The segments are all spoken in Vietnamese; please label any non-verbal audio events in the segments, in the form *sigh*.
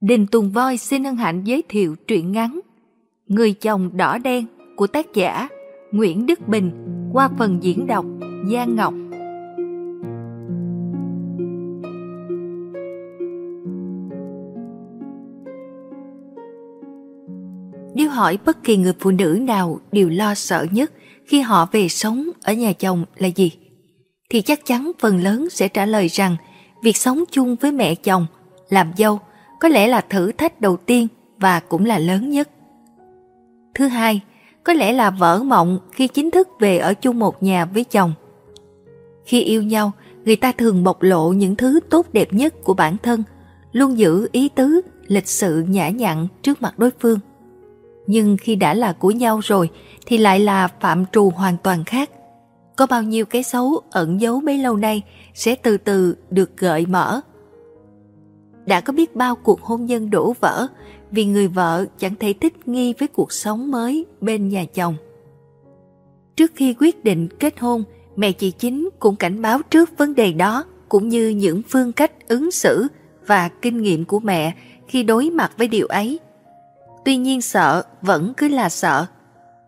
Đình Tùng Voi xin hân hạnh giới thiệu truyện ngắn Người chồng đỏ đen của tác giả Nguyễn Đức Bình qua phần diễn đọc Giang Ngọc. Nếu hỏi bất kỳ người phụ nữ nào điều lo sợ nhất khi họ về sống ở nhà chồng là gì? Thì chắc chắn phần lớn sẽ trả lời rằng việc sống chung với mẹ chồng, làm dâu có lẽ là thử thách đầu tiên và cũng là lớn nhất. Thứ hai, có lẽ là vỡ mộng khi chính thức về ở chung một nhà với chồng. Khi yêu nhau, người ta thường bộc lộ những thứ tốt đẹp nhất của bản thân, luôn giữ ý tứ, lịch sự nhã nhặn trước mặt đối phương. Nhưng khi đã là của nhau rồi thì lại là phạm trù hoàn toàn khác. Có bao nhiêu cái xấu ẩn giấu bấy lâu nay sẽ từ từ được gợi mở đã có biết bao cuộc hôn nhân đổ vỡ vì người vợ chẳng thể thích nghi với cuộc sống mới bên nhà chồng. Trước khi quyết định kết hôn, mẹ chị Chính cũng cảnh báo trước vấn đề đó cũng như những phương cách ứng xử và kinh nghiệm của mẹ khi đối mặt với điều ấy. Tuy nhiên sợ vẫn cứ là sợ.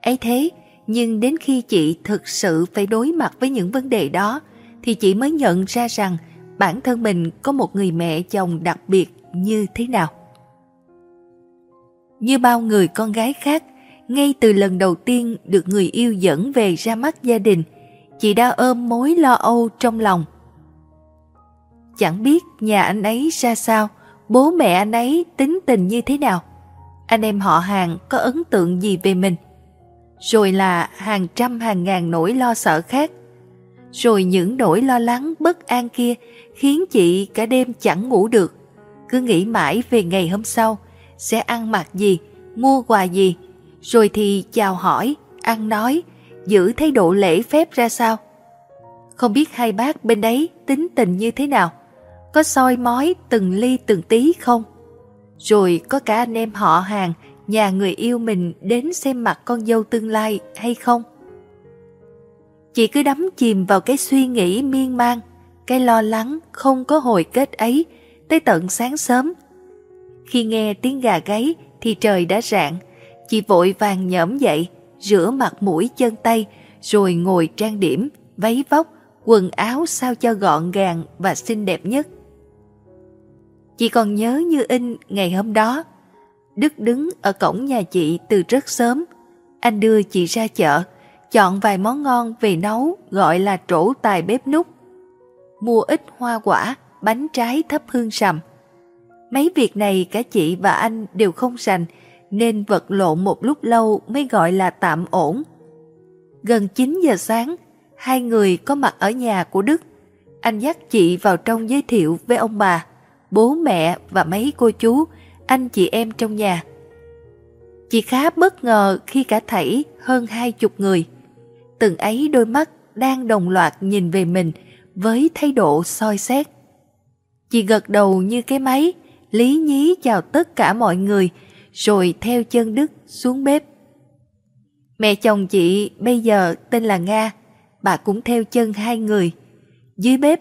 ấy thế, nhưng đến khi chị thực sự phải đối mặt với những vấn đề đó thì chị mới nhận ra rằng bản thân mình có một người mẹ chồng đặc biệt như thế nào. Như bao người con gái khác, ngay từ lần đầu tiên được người yêu dẫn về ra mắt gia đình, chị đã ôm mối lo âu trong lòng. Chẳng biết nhà anh ấy ra sao, bố mẹ anh ấy tính tình như thế nào, anh em họ hàng có ấn tượng gì về mình. Rồi là hàng trăm hàng ngàn nỗi lo sợ khác. Rồi những nỗi lo lắng bất an kia khiến chị cả đêm chẳng ngủ được. Cứ nghĩ mãi về ngày hôm sau, sẽ ăn mặc gì, mua quà gì, rồi thì chào hỏi, ăn nói, giữ thái độ lễ phép ra sao. Không biết hai bác bên đấy tính tình như thế nào, có soi mói từng ly từng tí không? Rồi có cả anh em họ hàng, nhà người yêu mình đến xem mặt con dâu tương lai hay không? Chị cứ đắm chìm vào cái suy nghĩ miên man, cái lo lắng không có hồi kết ấy tới tận sáng sớm. Khi nghe tiếng gà gáy thì trời đã rạng, chị vội vàng nhõm dậy, rửa mặt mũi chân tay, rồi ngồi trang điểm, váy vóc, quần áo sao cho gọn gàng và xinh đẹp nhất. Chị còn nhớ như in ngày hôm đó, Đức đứng ở cổng nhà chị từ rất sớm. Anh đưa chị ra chợ, chọn vài món ngon về nấu gọi là trổ tài bếp nút mua ít hoa quả, bánh trái thấp hương sầm. Mấy việc này cả chị và anh đều không sành, nên vật lộn một lúc lâu mới gọi là tạm ổn. Gần 9 giờ sáng, hai người có mặt ở nhà của Đức. Anh dắt chị vào trong giới thiệu với ông bà, bố mẹ và mấy cô chú, anh chị em trong nhà. Chị khá bất ngờ khi cả thảy hơn hai chục người. Từng ấy đôi mắt đang đồng loạt nhìn về mình với thái độ soi xét. Chị gật đầu như cái máy, lý nhí chào tất cả mọi người, rồi theo chân Đức xuống bếp. Mẹ chồng chị bây giờ tên là Nga, bà cũng theo chân hai người. Dưới bếp,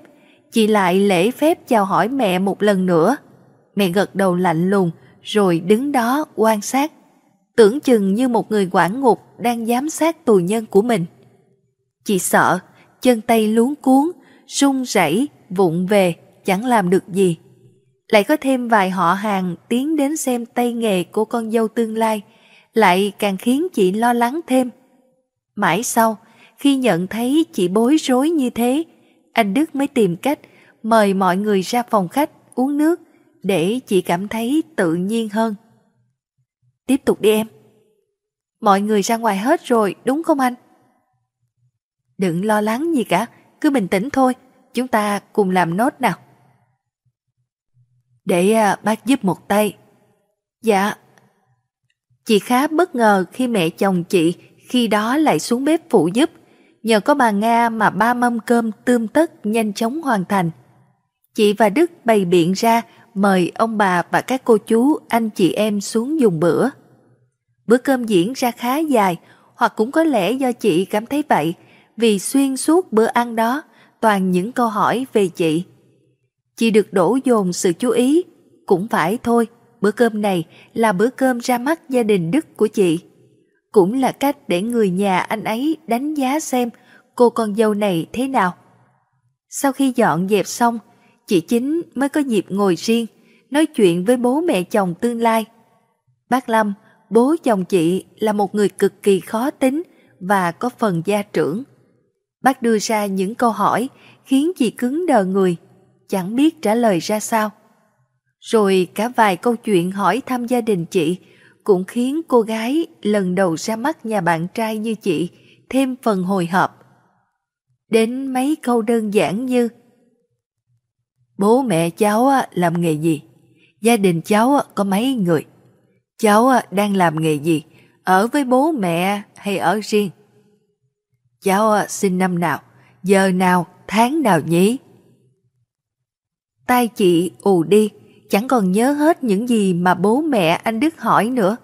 chị lại lễ phép chào hỏi mẹ một lần nữa. Mẹ gật đầu lạnh lùng, rồi đứng đó quan sát, tưởng chừng như một người quản ngục đang giám sát tù nhân của mình. Chị sợ, chân tay luống cuốn, run rẩy, vụng về, chẳng làm được gì. Lại có thêm vài họ hàng tiến đến xem tay nghề của con dâu tương lai, lại càng khiến chị lo lắng thêm. Mãi sau, khi nhận thấy chị bối rối như thế, anh Đức mới tìm cách mời mọi người ra phòng khách uống nước để chị cảm thấy tự nhiên hơn. Tiếp tục đi em. Mọi người ra ngoài hết rồi, đúng không anh? Đừng lo lắng gì cả, cứ bình tĩnh thôi, chúng ta cùng làm nốt nào. Để à, bác giúp một tay. Dạ. Chị khá bất ngờ khi mẹ chồng chị khi đó lại xuống bếp phụ giúp. Nhờ có bà Nga mà ba mâm cơm tươm tất nhanh chóng hoàn thành. Chị và Đức bày biện ra mời ông bà và các cô chú, anh chị em xuống dùng bữa. Bữa cơm diễn ra khá dài, hoặc cũng có lẽ do chị cảm thấy vậy, vì xuyên suốt bữa ăn đó toàn những câu hỏi về chị. Chị được đổ dồn sự chú ý, cũng phải thôi, bữa cơm này là bữa cơm ra mắt gia đình Đức của chị. Cũng là cách để người nhà anh ấy đánh giá xem cô con dâu này thế nào. Sau khi dọn dẹp xong, chị Chính mới có dịp ngồi riêng, nói chuyện với bố mẹ chồng tương lai. Bác Lâm, bố chồng chị là một người cực kỳ khó tính và có phần gia trưởng. Bác đưa ra những câu hỏi khiến chị cứng đờ người, chẳng biết trả lời ra sao. Rồi cả vài câu chuyện hỏi thăm gia đình chị cũng khiến cô gái lần đầu ra mắt nhà bạn trai như chị thêm phần hồi hộp. Đến mấy câu đơn giản như Bố mẹ cháu làm nghề gì? Gia đình cháu có mấy người? Cháu đang làm nghề gì? Ở với bố mẹ hay ở riêng? Cháu à, sinh năm nào? Giờ nào? Tháng nào nhỉ? Tai chị ù đi, chẳng còn nhớ hết những gì mà bố mẹ anh Đức hỏi nữa.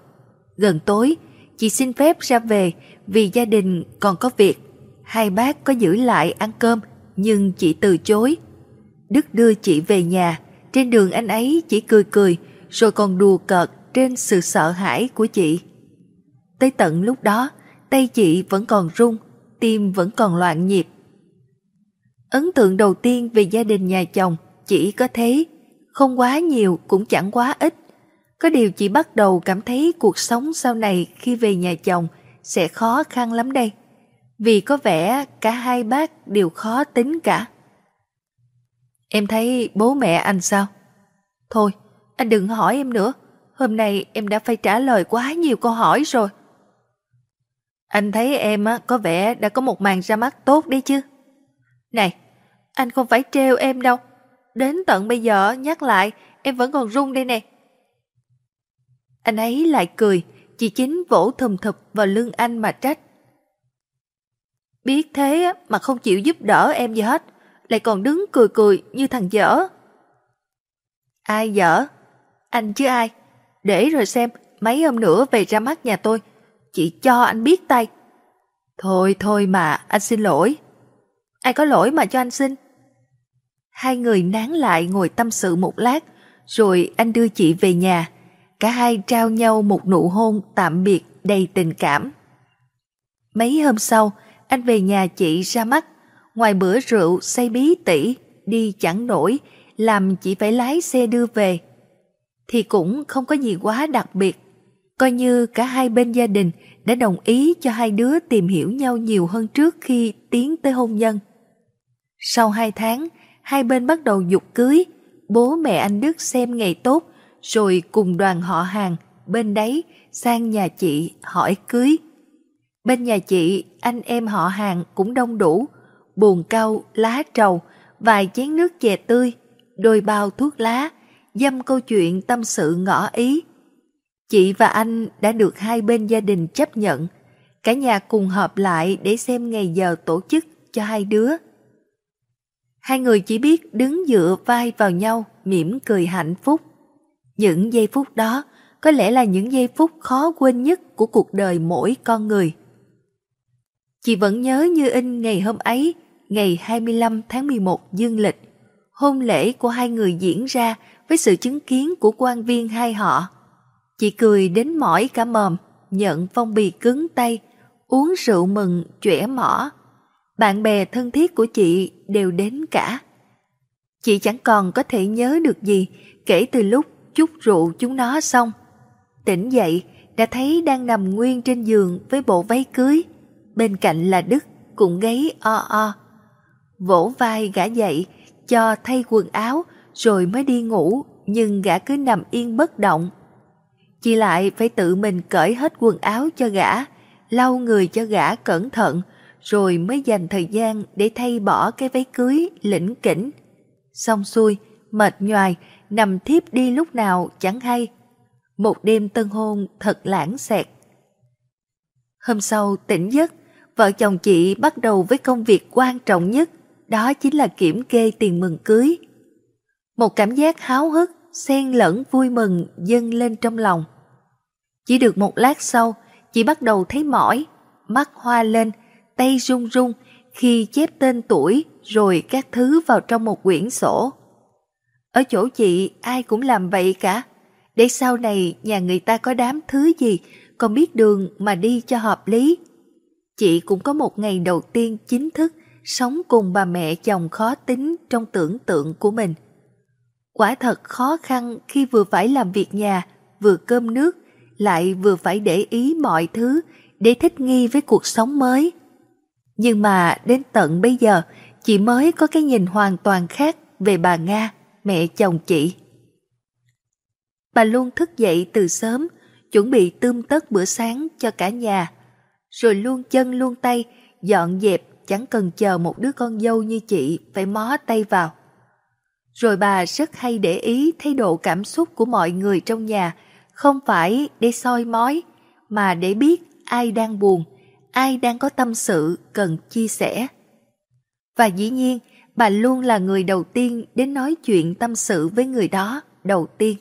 Gần tối, chị xin phép ra về vì gia đình còn có việc. Hai bác có giữ lại ăn cơm, nhưng chị từ chối. Đức đưa chị về nhà, trên đường anh ấy chỉ cười cười, rồi còn đùa cợt trên sự sợ hãi của chị. Tới tận lúc đó, tay chị vẫn còn run, tim vẫn còn loạn nhịp. Ấn tượng đầu tiên về gia đình nhà chồng chỉ có thế, không quá nhiều cũng chẳng quá ít. Có điều chị bắt đầu cảm thấy cuộc sống sau này khi về nhà chồng sẽ khó khăn lắm đây. Vì có vẻ cả hai bác đều khó tính cả. Em thấy bố mẹ anh sao? Thôi, anh đừng hỏi em nữa. Hôm nay em đã phải trả lời quá nhiều câu hỏi rồi. Anh thấy em á có vẻ đã có một màn ra mắt tốt đấy chứ. Này, anh không phải trêu em đâu. Đến tận bây giờ nhắc lại em vẫn còn run đây nè. Anh ấy lại cười, chị chính vỗ thùm thụp vào lưng anh mà trách. Biết thế mà không chịu giúp đỡ em gì hết, lại còn đứng cười cười như thằng dở. Ai dở? Anh chứ ai? Để rồi xem, mấy hôm nữa về ra mắt nhà tôi, chị cho anh biết tay. Thôi thôi mà, anh xin lỗi. Ai có lỗi mà cho anh xin? Hai người nán lại ngồi tâm sự một lát, rồi anh đưa chị về nhà. Cả hai trao nhau một nụ hôn tạm biệt đầy tình cảm. Mấy hôm sau, anh về nhà chị ra mắt. Ngoài bữa rượu say bí tỉ, đi chẳng nổi, làm chị phải lái xe đưa về. Thì cũng không có gì quá đặc biệt. Coi như cả hai bên gia đình đã đồng ý cho hai đứa tìm hiểu nhau nhiều hơn trước khi tiến tới hôn nhân. Sau hai tháng, hai bên bắt đầu dục cưới. Bố mẹ anh Đức xem ngày tốt, rồi cùng đoàn họ hàng bên đấy sang nhà chị hỏi cưới. Bên nhà chị, anh em họ hàng cũng đông đủ, buồn cau, lá trầu, vài chén nước chè tươi, đôi bao thuốc lá, dăm câu chuyện tâm sự ngỏ ý. Chị và anh đã được hai bên gia đình chấp nhận, cả nhà cùng họp lại để xem ngày giờ tổ chức cho hai đứa. Hai người chỉ biết đứng dựa vai vào nhau, mỉm cười hạnh phúc. Những giây phút đó có lẽ là những giây phút khó quên nhất của cuộc đời mỗi con người. Chị vẫn nhớ như in ngày hôm ấy, ngày 25 tháng 11 dương lịch, hôn lễ của hai người diễn ra với sự chứng kiến của quan viên hai họ. Chị cười đến mỏi cả mồm, nhận phong bì cứng tay, uống rượu mừng, chỏe mỏ. Bạn bè thân thiết của chị đều đến cả. Chị chẳng còn có thể nhớ được gì kể từ lúc chút rượu chúng nó xong. Tỉnh dậy, đã thấy đang nằm nguyên trên giường với bộ váy cưới. Bên cạnh là Đức, cũng gáy o o. Vỗ vai gã dậy, cho thay quần áo, rồi mới đi ngủ, nhưng gã cứ nằm yên bất động. Chị lại phải tự mình cởi hết quần áo cho gã, lau người cho gã cẩn thận, rồi mới dành thời gian để thay bỏ cái váy cưới lĩnh kỉnh. Xong xuôi, mệt nhoài, nằm thiếp đi lúc nào chẳng hay. Một đêm tân hôn thật lãng xẹt. Hôm sau tỉnh giấc, vợ chồng chị bắt đầu với công việc quan trọng nhất, đó chính là kiểm kê tiền mừng cưới. Một cảm giác háo hức, xen lẫn vui mừng dâng lên trong lòng. Chỉ được một lát sau, chị bắt đầu thấy mỏi, mắt hoa lên, tay run run khi chép tên tuổi rồi các thứ vào trong một quyển sổ. Ở chỗ chị ai cũng làm vậy cả. Để sau này nhà người ta có đám thứ gì, còn biết đường mà đi cho hợp lý. Chị cũng có một ngày đầu tiên chính thức sống cùng bà mẹ chồng khó tính trong tưởng tượng của mình. Quả thật khó khăn khi vừa phải làm việc nhà, vừa cơm nước, lại vừa phải để ý mọi thứ để thích nghi với cuộc sống mới. Nhưng mà đến tận bây giờ, chị mới có cái nhìn hoàn toàn khác về bà Nga, mẹ chồng chị. Bà luôn thức dậy từ sớm, chuẩn bị tươm tất bữa sáng cho cả nhà, rồi luôn chân luôn tay, dọn dẹp chẳng cần chờ một đứa con dâu như chị phải mó tay vào. Rồi bà rất hay để ý thái độ cảm xúc của mọi người trong nhà, không phải để soi mói, mà để biết ai đang buồn, ai đang có tâm sự cần chia sẻ. Và dĩ nhiên, bà luôn là người đầu tiên đến nói chuyện tâm sự với người đó đầu tiên.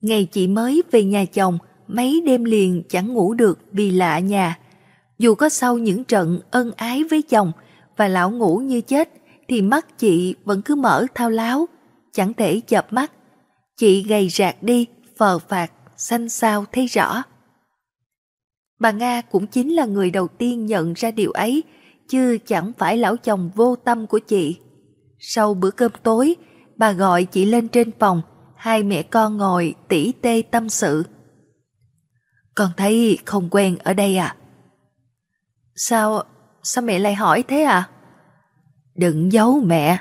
Ngày chị mới về nhà chồng, mấy đêm liền chẳng ngủ được vì lạ nhà. Dù có sau những trận ân ái với chồng và lão ngủ như chết, thì mắt chị vẫn cứ mở thao láo, chẳng thể chập mắt. Chị gầy rạc đi, phờ phạt, xanh xao thấy rõ. Bà Nga cũng chính là người đầu tiên nhận ra điều ấy, chứ chẳng phải lão chồng vô tâm của chị. Sau bữa cơm tối, bà gọi chị lên trên phòng, hai mẹ con ngồi tỉ tê tâm sự. Con thấy không quen ở đây à? Sao, sao mẹ lại hỏi thế à? Đừng giấu mẹ,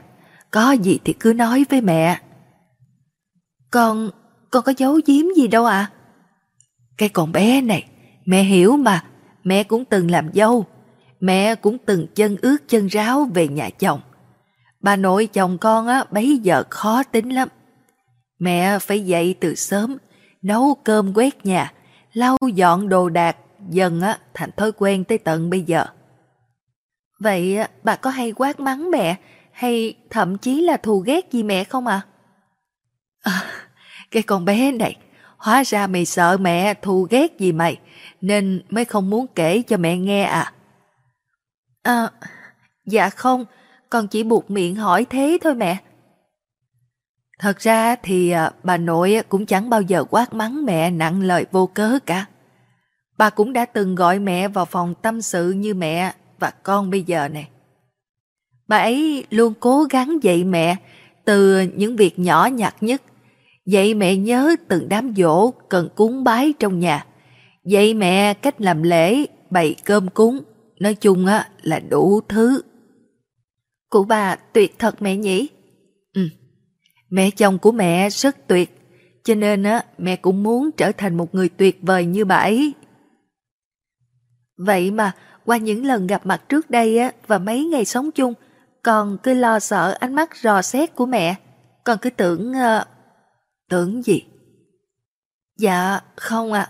có gì thì cứ nói với mẹ. Con, con có giấu giếm gì đâu à? Cái con bé này, mẹ hiểu mà, mẹ cũng từng làm dâu. Mẹ cũng từng chân ướt chân ráo về nhà chồng. Bà nội chồng con á, bấy giờ khó tính lắm. Mẹ phải dậy từ sớm, nấu cơm quét nhà, lau dọn đồ đạc, dần á, thành thói quen tới tận bây giờ. Vậy bà có hay quát mắng mẹ hay thậm chí là thù ghét gì mẹ không à? à cái con bé này, hóa ra mày sợ mẹ thù ghét gì mày nên mới không muốn kể cho mẹ nghe à? À, dạ không, con chỉ buộc miệng hỏi thế thôi mẹ. Thật ra thì à, bà nội cũng chẳng bao giờ quát mắng mẹ nặng lời vô cớ cả. Bà cũng đã từng gọi mẹ vào phòng tâm sự như mẹ và con bây giờ này. Bà ấy luôn cố gắng dạy mẹ từ những việc nhỏ nhặt nhất. Dạy mẹ nhớ từng đám dỗ cần cúng bái trong nhà. Dạy mẹ cách làm lễ, bày cơm cúng. Nói chung á là đủ thứ. Cụ bà tuyệt thật mẹ nhỉ? Ừ, mẹ chồng của mẹ rất tuyệt. Cho nên á mẹ cũng muốn trở thành một người tuyệt vời như bà ấy. Vậy mà qua những lần gặp mặt trước đây á và mấy ngày sống chung, con cứ lo sợ ánh mắt rò xét của mẹ. Con cứ tưởng... Uh... Tưởng gì? Dạ, không ạ.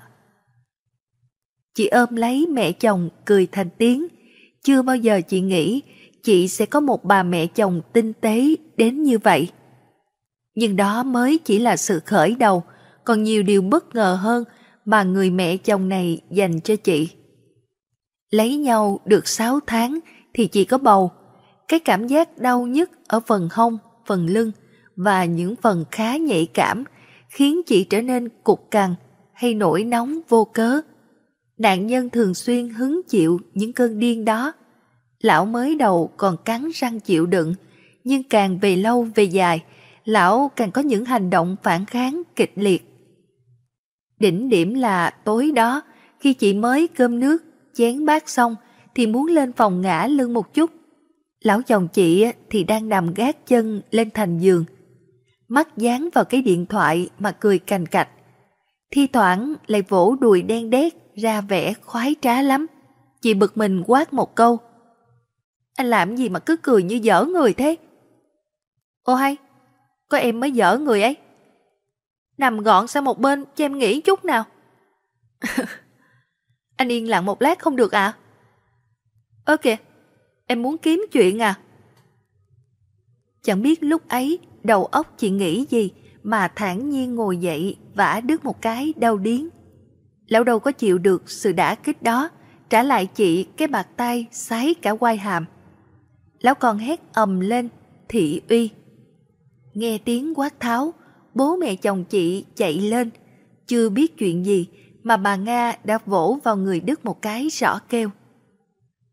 Chị ôm lấy mẹ chồng cười thành tiếng. Chưa bao giờ chị nghĩ chị sẽ có một bà mẹ chồng tinh tế đến như vậy. Nhưng đó mới chỉ là sự khởi đầu, còn nhiều điều bất ngờ hơn mà người mẹ chồng này dành cho chị. Lấy nhau được 6 tháng thì chị có bầu. Cái cảm giác đau nhất ở phần hông, phần lưng và những phần khá nhạy cảm khiến chị trở nên cục cằn hay nổi nóng vô cớ. Nạn nhân thường xuyên hứng chịu những cơn điên đó. Lão mới đầu còn cắn răng chịu đựng, nhưng càng về lâu về dài, lão càng có những hành động phản kháng kịch liệt. Đỉnh điểm là tối đó, khi chị mới cơm nước chén bát xong thì muốn lên phòng ngã lưng một chút. Lão chồng chị thì đang nằm gác chân lên thành giường. Mắt dán vào cái điện thoại mà cười cành cạch. Thi thoảng lại vỗ đùi đen đét ra vẻ khoái trá lắm. Chị bực mình quát một câu. Anh làm gì mà cứ cười như dở người thế? Ô hay, có em mới dở người ấy. Nằm gọn sang một bên cho em nghỉ chút nào. *laughs* Anh yên lặng một lát không được à? Ơ kìa, em muốn kiếm chuyện à? Chẳng biết lúc ấy đầu óc chị nghĩ gì mà thản nhiên ngồi dậy vả đứt một cái đau điến. Lão đâu có chịu được sự đả kích đó, trả lại chị cái bạc tay sái cả quai hàm. Lão còn hét ầm lên, thị uy. Nghe tiếng quát tháo, bố mẹ chồng chị chạy lên, chưa biết chuyện gì mà bà Nga đã vỗ vào người Đức một cái rõ kêu.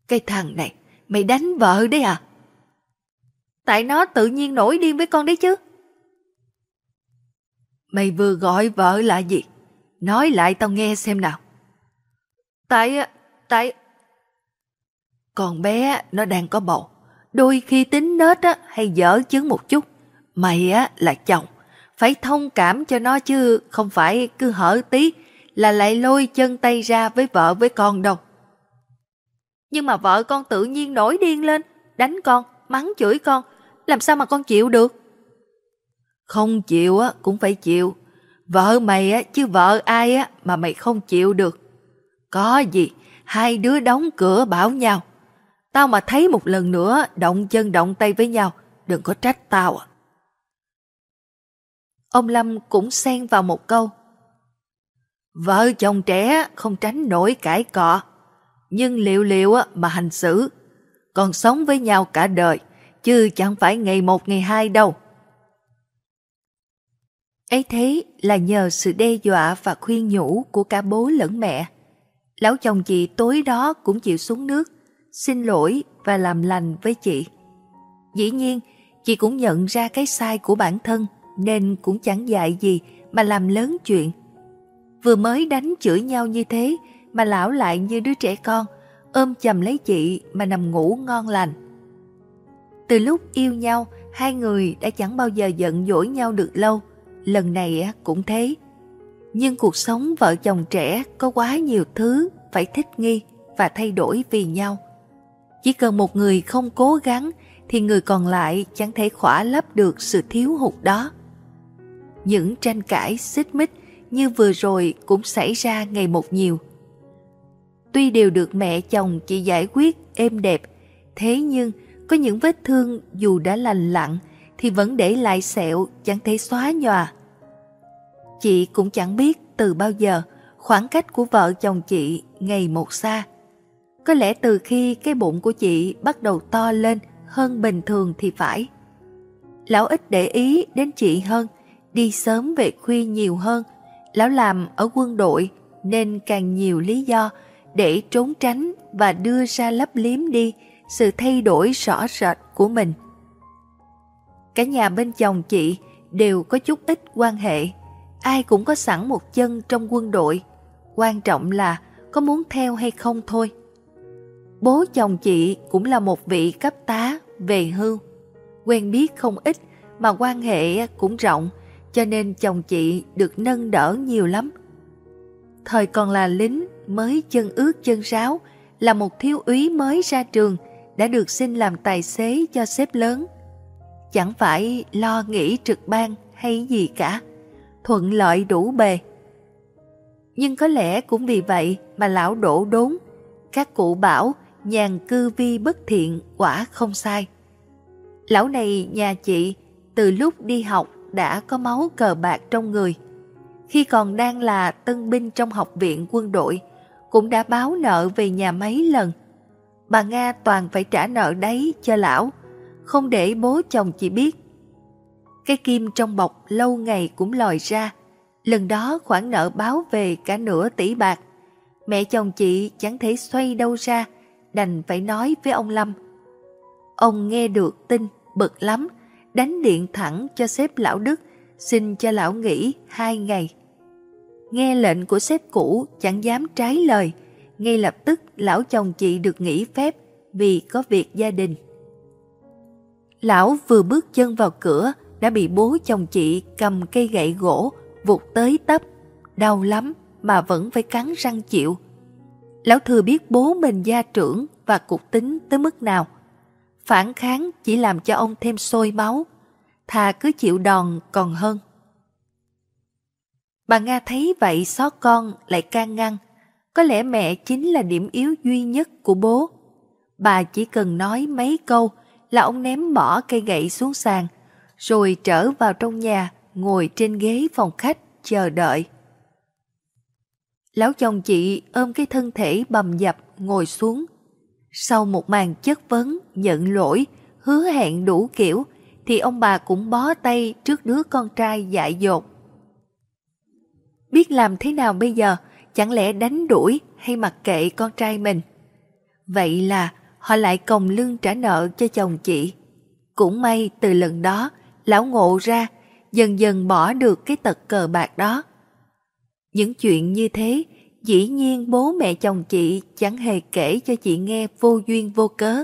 Cái thằng này, mày đánh vợ đấy à? Tại nó tự nhiên nổi điên với con đấy chứ. Mày vừa gọi vợ là gì? Nói lại tao nghe xem nào. Tại, tại... Con bé nó đang có bầu. Đôi khi tính nết á, hay dở chứng một chút. Mày á là chồng. Phải thông cảm cho nó chứ không phải cứ hở tí là lại lôi chân tay ra với vợ với con đâu. Nhưng mà vợ con tự nhiên nổi điên lên, đánh con, mắng chửi con, làm sao mà con chịu được? Không chịu á cũng phải chịu. Vợ mày á chứ vợ ai á mà mày không chịu được. Có gì, hai đứa đóng cửa bảo nhau. Tao mà thấy một lần nữa động chân động tay với nhau, đừng có trách tao. À. Ông Lâm cũng xen vào một câu. Vợ chồng trẻ không tránh nổi cãi cọ, nhưng liệu liệu mà hành xử, còn sống với nhau cả đời, chứ chẳng phải ngày một ngày hai đâu. Ấy thế là nhờ sự đe dọa và khuyên nhủ của cả bố lẫn mẹ. Lão chồng chị tối đó cũng chịu xuống nước, xin lỗi và làm lành với chị. Dĩ nhiên, chị cũng nhận ra cái sai của bản thân nên cũng chẳng dạy gì mà làm lớn chuyện. Vừa mới đánh chửi nhau như thế mà lão lại như đứa trẻ con, ôm chầm lấy chị mà nằm ngủ ngon lành. Từ lúc yêu nhau, hai người đã chẳng bao giờ giận dỗi nhau được lâu, lần này cũng thế. Nhưng cuộc sống vợ chồng trẻ có quá nhiều thứ phải thích nghi và thay đổi vì nhau. Chỉ cần một người không cố gắng thì người còn lại chẳng thể khỏa lấp được sự thiếu hụt đó. Những tranh cãi xích mích như vừa rồi cũng xảy ra ngày một nhiều. Tuy đều được mẹ chồng chị giải quyết êm đẹp, thế nhưng có những vết thương dù đã lành lặn thì vẫn để lại sẹo chẳng thể xóa nhòa. Chị cũng chẳng biết từ bao giờ khoảng cách của vợ chồng chị ngày một xa. Có lẽ từ khi cái bụng của chị bắt đầu to lên hơn bình thường thì phải. Lão ít để ý đến chị hơn, đi sớm về khuya nhiều hơn. Lão làm ở quân đội nên càng nhiều lý do để trốn tránh và đưa ra lấp liếm đi sự thay đổi rõ rệt của mình. Cả nhà bên chồng chị đều có chút ít quan hệ, ai cũng có sẵn một chân trong quân đội, quan trọng là có muốn theo hay không thôi. Bố chồng chị cũng là một vị cấp tá về hưu, quen biết không ít mà quan hệ cũng rộng, cho nên chồng chị được nâng đỡ nhiều lắm. Thời còn là lính mới chân ướt chân ráo, là một thiếu úy mới ra trường, đã được xin làm tài xế cho sếp lớn. Chẳng phải lo nghĩ trực ban hay gì cả, thuận lợi đủ bề. Nhưng có lẽ cũng vì vậy mà lão đổ đốn. Các cụ bảo nhàn cư vi bất thiện quả không sai. Lão này nhà chị từ lúc đi học đã có máu cờ bạc trong người. Khi còn đang là tân binh trong học viện quân đội, cũng đã báo nợ về nhà mấy lần. Bà Nga toàn phải trả nợ đấy cho lão, không để bố chồng chị biết. Cái kim trong bọc lâu ngày cũng lòi ra, lần đó khoản nợ báo về cả nửa tỷ bạc. Mẹ chồng chị chẳng thể xoay đâu ra, đành phải nói với ông Lâm. Ông nghe được tin, bực lắm, đánh điện thẳng cho sếp lão Đức, xin cho lão nghỉ hai ngày. Nghe lệnh của sếp cũ chẳng dám trái lời, ngay lập tức lão chồng chị được nghỉ phép vì có việc gia đình. Lão vừa bước chân vào cửa đã bị bố chồng chị cầm cây gậy gỗ vụt tới tấp, đau lắm mà vẫn phải cắn răng chịu. Lão thừa biết bố mình gia trưởng và cục tính tới mức nào. Phản kháng chỉ làm cho ông thêm sôi máu, thà cứ chịu đòn còn hơn. Bà Nga thấy vậy xót con lại can ngăn. Có lẽ mẹ chính là điểm yếu duy nhất của bố. Bà chỉ cần nói mấy câu là ông ném bỏ cây gậy xuống sàn, rồi trở vào trong nhà, ngồi trên ghế phòng khách chờ đợi. Lão chồng chị ôm cái thân thể bầm dập ngồi xuống. Sau một màn chất vấn, nhận lỗi, hứa hẹn đủ kiểu, thì ông bà cũng bó tay trước đứa con trai dại dột. Biết làm thế nào bây giờ, chẳng lẽ đánh đuổi hay mặc kệ con trai mình? Vậy là họ lại còng lưng trả nợ cho chồng chị. Cũng may từ lần đó, lão ngộ ra, dần dần bỏ được cái tật cờ bạc đó. Những chuyện như thế, dĩ nhiên bố mẹ chồng chị chẳng hề kể cho chị nghe vô duyên vô cớ.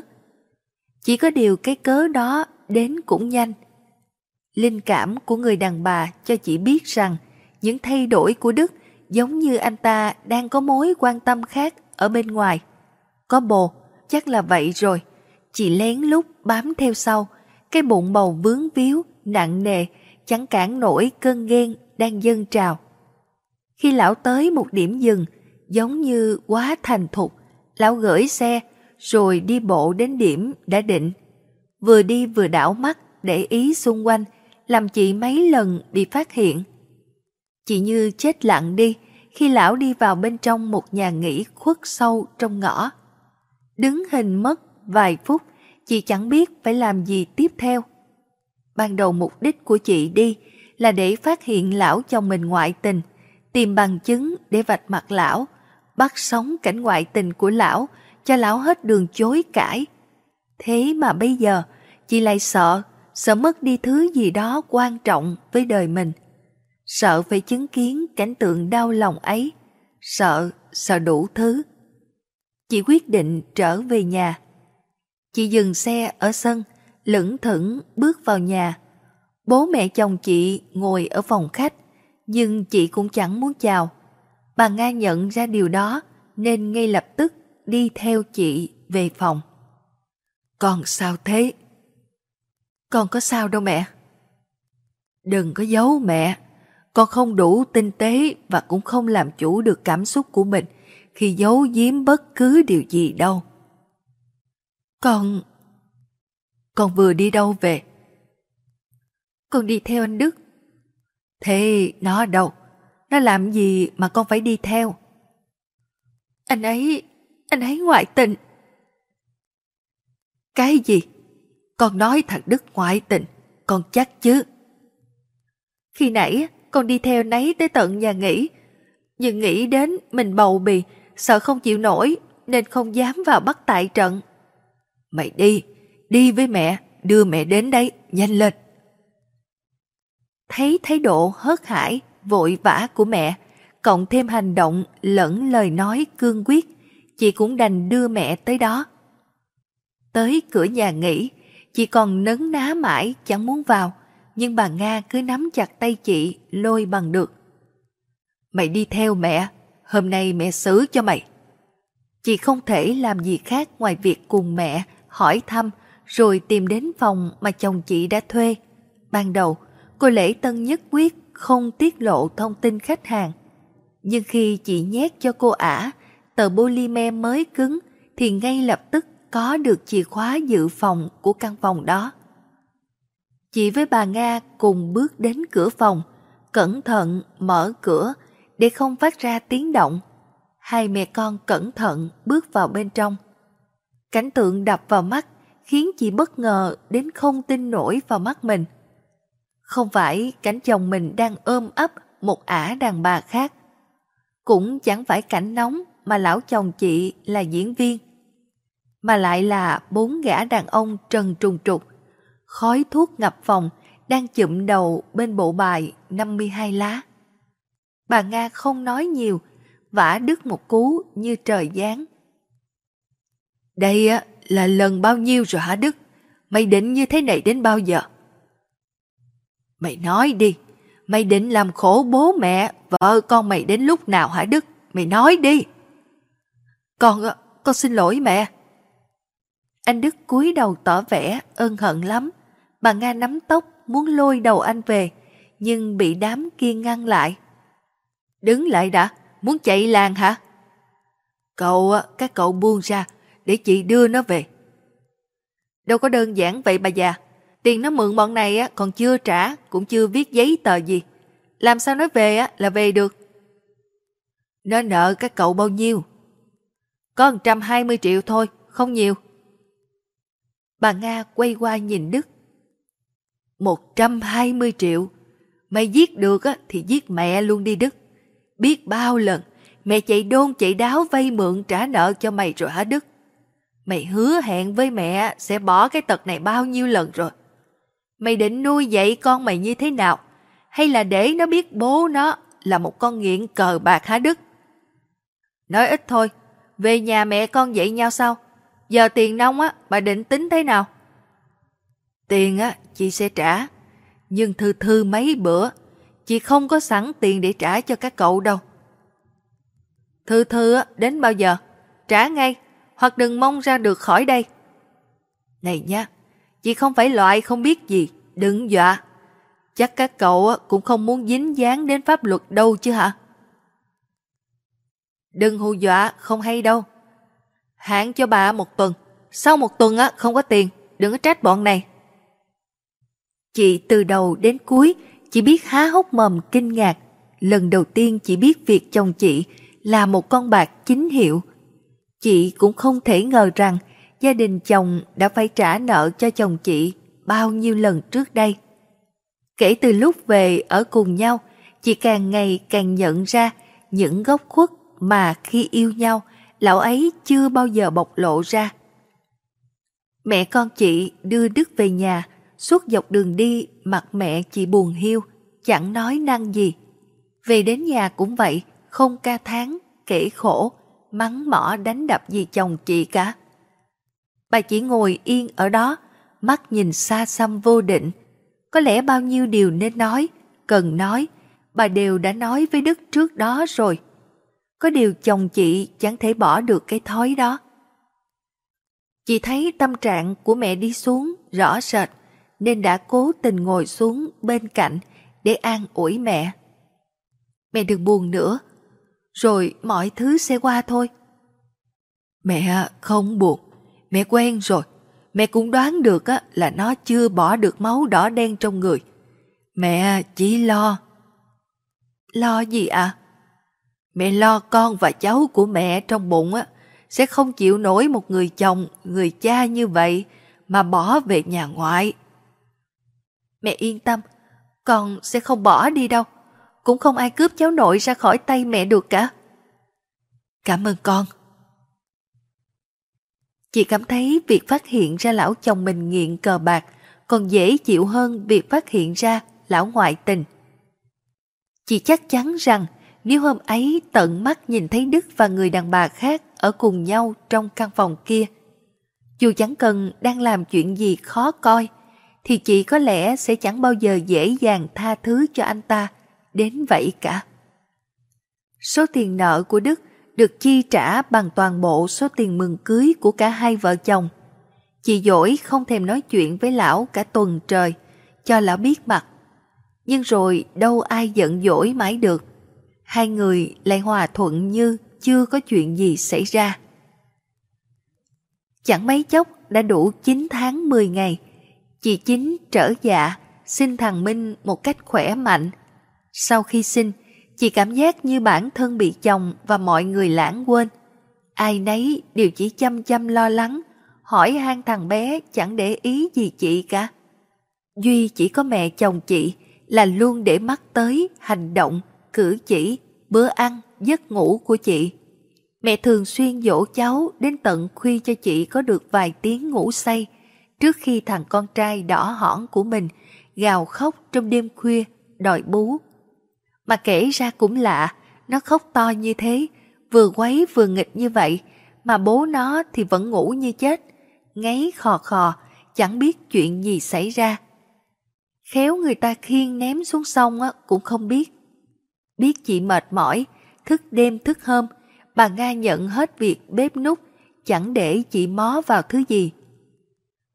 Chỉ có điều cái cớ đó đến cũng nhanh. Linh cảm của người đàn bà cho chị biết rằng những thay đổi của Đức giống như anh ta đang có mối quan tâm khác ở bên ngoài. Có bồ, chắc là vậy rồi. Chị lén lút bám theo sau, cái bụng bầu vướng víu, nặng nề, chẳng cản nổi cơn ghen đang dâng trào. Khi lão tới một điểm dừng, giống như quá thành thục, lão gửi xe rồi đi bộ đến điểm đã định. Vừa đi vừa đảo mắt để ý xung quanh, làm chị mấy lần bị phát hiện. Chị như chết lặng đi khi lão đi vào bên trong một nhà nghỉ khuất sâu trong ngõ. Đứng hình mất vài phút, chị chẳng biết phải làm gì tiếp theo. Ban đầu mục đích của chị đi là để phát hiện lão chồng mình ngoại tình, tìm bằng chứng để vạch mặt lão, bắt sống cảnh ngoại tình của lão, cho lão hết đường chối cãi. Thế mà bây giờ, chị lại sợ, sợ mất đi thứ gì đó quan trọng với đời mình. Sợ phải chứng kiến cảnh tượng đau lòng ấy, sợ, sợ đủ thứ. Chị quyết định trở về nhà. Chị dừng xe ở sân, lững thững bước vào nhà. Bố mẹ chồng chị ngồi ở phòng khách, nhưng chị cũng chẳng muốn chào. Bà Nga nhận ra điều đó, nên ngay lập tức đi theo chị về phòng. Con sao thế? Con có sao đâu mẹ. Đừng có giấu mẹ. Con không đủ tinh tế và cũng không làm chủ được cảm xúc của mình khi giấu giếm bất cứ điều gì đâu. Con... Con vừa đi đâu về? Con đi theo anh Đức. Thế nó đâu? Nó làm gì mà con phải đi theo? Anh ấy, anh ấy ngoại tình. Cái gì? Con nói thằng Đức ngoại tình, con chắc chứ. Khi nãy con đi theo nấy tới tận nhà nghỉ, nhưng nghĩ đến mình bầu bì, sợ không chịu nổi nên không dám vào bắt tại trận. Mày đi, đi với mẹ, đưa mẹ đến đây, nhanh lên. Thấy thái độ hớt hải, vội vã của mẹ, cộng thêm hành động lẫn lời nói cương quyết, chị cũng đành đưa mẹ tới đó. Tới cửa nhà nghỉ, chị còn nấn ná mãi chẳng muốn vào, nhưng bà Nga cứ nắm chặt tay chị lôi bằng được. Mày đi theo mẹ, hôm nay mẹ xử cho mày. Chị không thể làm gì khác ngoài việc cùng mẹ hỏi thăm rồi tìm đến phòng mà chồng chị đã thuê. Ban đầu, cô Lễ Tân nhất quyết không tiết lộ thông tin khách hàng. Nhưng khi chị nhét cho cô ả tờ polymer mới cứng thì ngay lập tức có được chìa khóa dự phòng của căn phòng đó. Chị với bà Nga cùng bước đến cửa phòng, cẩn thận mở cửa để không phát ra tiếng động. Hai mẹ con cẩn thận bước vào bên trong. Cảnh tượng đập vào mắt khiến chị bất ngờ đến không tin nổi vào mắt mình. Không phải cảnh chồng mình đang ôm ấp một ả đàn bà khác. Cũng chẳng phải cảnh nóng mà lão chồng chị là diễn viên. Mà lại là bốn gã đàn ông trần trùng trục. Khói thuốc ngập phòng đang chụm đầu bên bộ bài 52 lá. Bà Nga không nói nhiều, vả đứt một cú như trời giáng. Đây á là lần bao nhiêu rồi hả Đức? Mày định như thế này đến bao giờ? Mày nói đi, mày định làm khổ bố mẹ, vợ con mày đến lúc nào hả Đức? Mày nói đi. Con, con xin lỗi mẹ. Anh Đức cúi đầu tỏ vẻ ân hận lắm. Bà Nga nắm tóc muốn lôi đầu anh về, nhưng bị đám kia ngăn lại. Đứng lại đã, muốn chạy làng hả? Cậu, các cậu buông ra, để chị đưa nó về. Đâu có đơn giản vậy bà già. Tiền nó mượn bọn này á còn chưa trả, cũng chưa viết giấy tờ gì. Làm sao nói về á là về được? Nó nợ các cậu bao nhiêu? Có 120 triệu thôi, không nhiều. Bà Nga quay qua nhìn Đức. 120 triệu. Mày giết được á, thì giết mẹ luôn đi Đức. Biết bao lần, mẹ chạy đôn chạy đáo vay mượn trả nợ cho mày rồi hả Đức? Mày hứa hẹn với mẹ sẽ bỏ cái tật này bao nhiêu lần rồi? Mày định nuôi dạy con mày như thế nào? Hay là để nó biết bố nó là một con nghiện cờ bạc hả Đức? Nói ít thôi, về nhà mẹ con dạy nhau sao? Giờ tiền nông á, bà định tính thế nào? Tiền á, chị sẽ trả. Nhưng thư thư mấy bữa, chị không có sẵn tiền để trả cho các cậu đâu. Thư thư á, đến bao giờ? Trả ngay, hoặc đừng mong ra được khỏi đây. Này nha, chị không phải loại không biết gì, đừng dọa. Chắc các cậu cũng không muốn dính dáng đến pháp luật đâu chứ hả? Đừng hù dọa, không hay đâu. Hạn cho bà một tuần, sau một tuần á không có tiền, đừng có trách bọn này. Chị từ đầu đến cuối chỉ biết há hốc mồm kinh ngạc. Lần đầu tiên chị biết việc chồng chị là một con bạc chính hiệu. Chị cũng không thể ngờ rằng gia đình chồng đã phải trả nợ cho chồng chị bao nhiêu lần trước đây. Kể từ lúc về ở cùng nhau, chị càng ngày càng nhận ra những góc khuất mà khi yêu nhau, lão ấy chưa bao giờ bộc lộ ra. Mẹ con chị đưa Đức về nhà, suốt dọc đường đi mặt mẹ chị buồn hiu, chẳng nói năng gì. Về đến nhà cũng vậy, không ca tháng, kể khổ, mắng mỏ đánh đập gì chồng chị cả. Bà chỉ ngồi yên ở đó, mắt nhìn xa xăm vô định. Có lẽ bao nhiêu điều nên nói, cần nói, bà đều đã nói với Đức trước đó rồi. Có điều chồng chị chẳng thể bỏ được cái thói đó. Chị thấy tâm trạng của mẹ đi xuống rõ rệt, nên đã cố tình ngồi xuống bên cạnh để an ủi mẹ. Mẹ đừng buồn nữa, rồi mọi thứ sẽ qua thôi. Mẹ không buồn, mẹ quen rồi. Mẹ cũng đoán được á, là nó chưa bỏ được máu đỏ đen trong người. Mẹ à, chỉ lo. Lo gì à? Mẹ lo con và cháu của mẹ trong bụng á, sẽ không chịu nổi một người chồng, người cha như vậy mà bỏ về nhà ngoại. Mẹ yên tâm, con sẽ không bỏ đi đâu. Cũng không ai cướp cháu nội ra khỏi tay mẹ được cả. Cảm ơn con. Chị cảm thấy việc phát hiện ra lão chồng mình nghiện cờ bạc còn dễ chịu hơn việc phát hiện ra lão ngoại tình. Chị chắc chắn rằng nếu hôm ấy tận mắt nhìn thấy Đức và người đàn bà khác ở cùng nhau trong căn phòng kia, dù chẳng cần đang làm chuyện gì khó coi, thì chị có lẽ sẽ chẳng bao giờ dễ dàng tha thứ cho anh ta đến vậy cả. Số tiền nợ của Đức được chi trả bằng toàn bộ số tiền mừng cưới của cả hai vợ chồng. Chị dỗi không thèm nói chuyện với lão cả tuần trời, cho lão biết mặt. Nhưng rồi đâu ai giận dỗi mãi được. Hai người lại hòa thuận như chưa có chuyện gì xảy ra. Chẳng mấy chốc đã đủ 9 tháng 10 ngày, chị Chính trở dạ, sinh thằng Minh một cách khỏe mạnh. Sau khi sinh, Chị cảm giác như bản thân bị chồng và mọi người lãng quên. Ai nấy đều chỉ chăm chăm lo lắng, hỏi han thằng bé chẳng để ý gì chị cả. Duy chỉ có mẹ chồng chị là luôn để mắt tới hành động, cử chỉ, bữa ăn, giấc ngủ của chị. Mẹ thường xuyên dỗ cháu đến tận khuya cho chị có được vài tiếng ngủ say trước khi thằng con trai đỏ hỏn của mình gào khóc trong đêm khuya đòi bú mà kể ra cũng lạ, nó khóc to như thế, vừa quấy vừa nghịch như vậy, mà bố nó thì vẫn ngủ như chết, ngáy khò khò, chẳng biết chuyện gì xảy ra. Khéo người ta khiêng ném xuống sông á, cũng không biết. Biết chị mệt mỏi, thức đêm thức hôm, bà Nga nhận hết việc bếp nút, chẳng để chị mó vào thứ gì.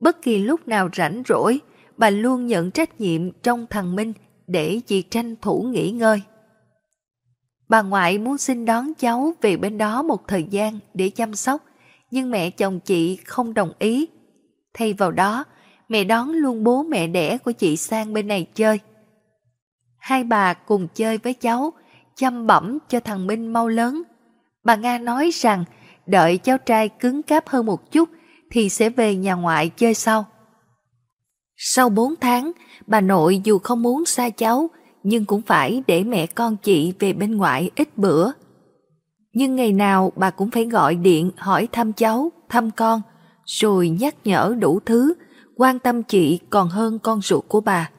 Bất kỳ lúc nào rảnh rỗi, bà luôn nhận trách nhiệm trong thằng Minh để chị tranh thủ nghỉ ngơi. Bà ngoại muốn xin đón cháu về bên đó một thời gian để chăm sóc, nhưng mẹ chồng chị không đồng ý. Thay vào đó, mẹ đón luôn bố mẹ đẻ của chị sang bên này chơi. Hai bà cùng chơi với cháu, chăm bẩm cho thằng Minh mau lớn. Bà Nga nói rằng đợi cháu trai cứng cáp hơn một chút thì sẽ về nhà ngoại chơi sau. Sau 4 tháng, bà nội dù không muốn xa cháu, nhưng cũng phải để mẹ con chị về bên ngoại ít bữa. Nhưng ngày nào bà cũng phải gọi điện hỏi thăm cháu, thăm con, rồi nhắc nhở đủ thứ, quan tâm chị còn hơn con ruột của bà.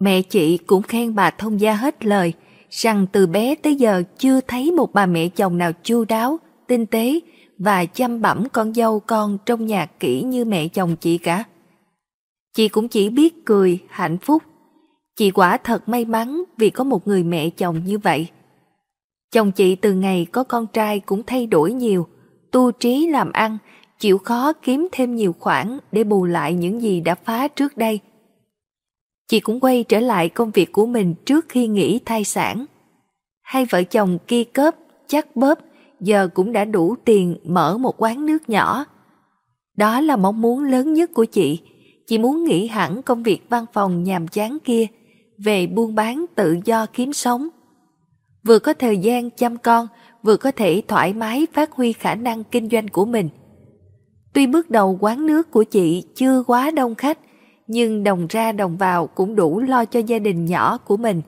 Mẹ chị cũng khen bà thông gia hết lời, rằng từ bé tới giờ chưa thấy một bà mẹ chồng nào chu đáo, tinh tế và chăm bẩm con dâu con trong nhà kỹ như mẹ chồng chị cả. Chị cũng chỉ biết cười, hạnh phúc. Chị quả thật may mắn vì có một người mẹ chồng như vậy. Chồng chị từ ngày có con trai cũng thay đổi nhiều, tu trí làm ăn, chịu khó kiếm thêm nhiều khoản để bù lại những gì đã phá trước đây. Chị cũng quay trở lại công việc của mình trước khi nghỉ thai sản. Hai vợ chồng kia cớp, chắc bóp, giờ cũng đã đủ tiền mở một quán nước nhỏ. Đó là mong muốn lớn nhất của chị. Chị muốn nghỉ hẳn công việc văn phòng nhàm chán kia, về buôn bán tự do kiếm sống. Vừa có thời gian chăm con, vừa có thể thoải mái phát huy khả năng kinh doanh của mình. Tuy bước đầu quán nước của chị chưa quá đông khách, nhưng đồng ra đồng vào cũng đủ lo cho gia đình nhỏ của mình.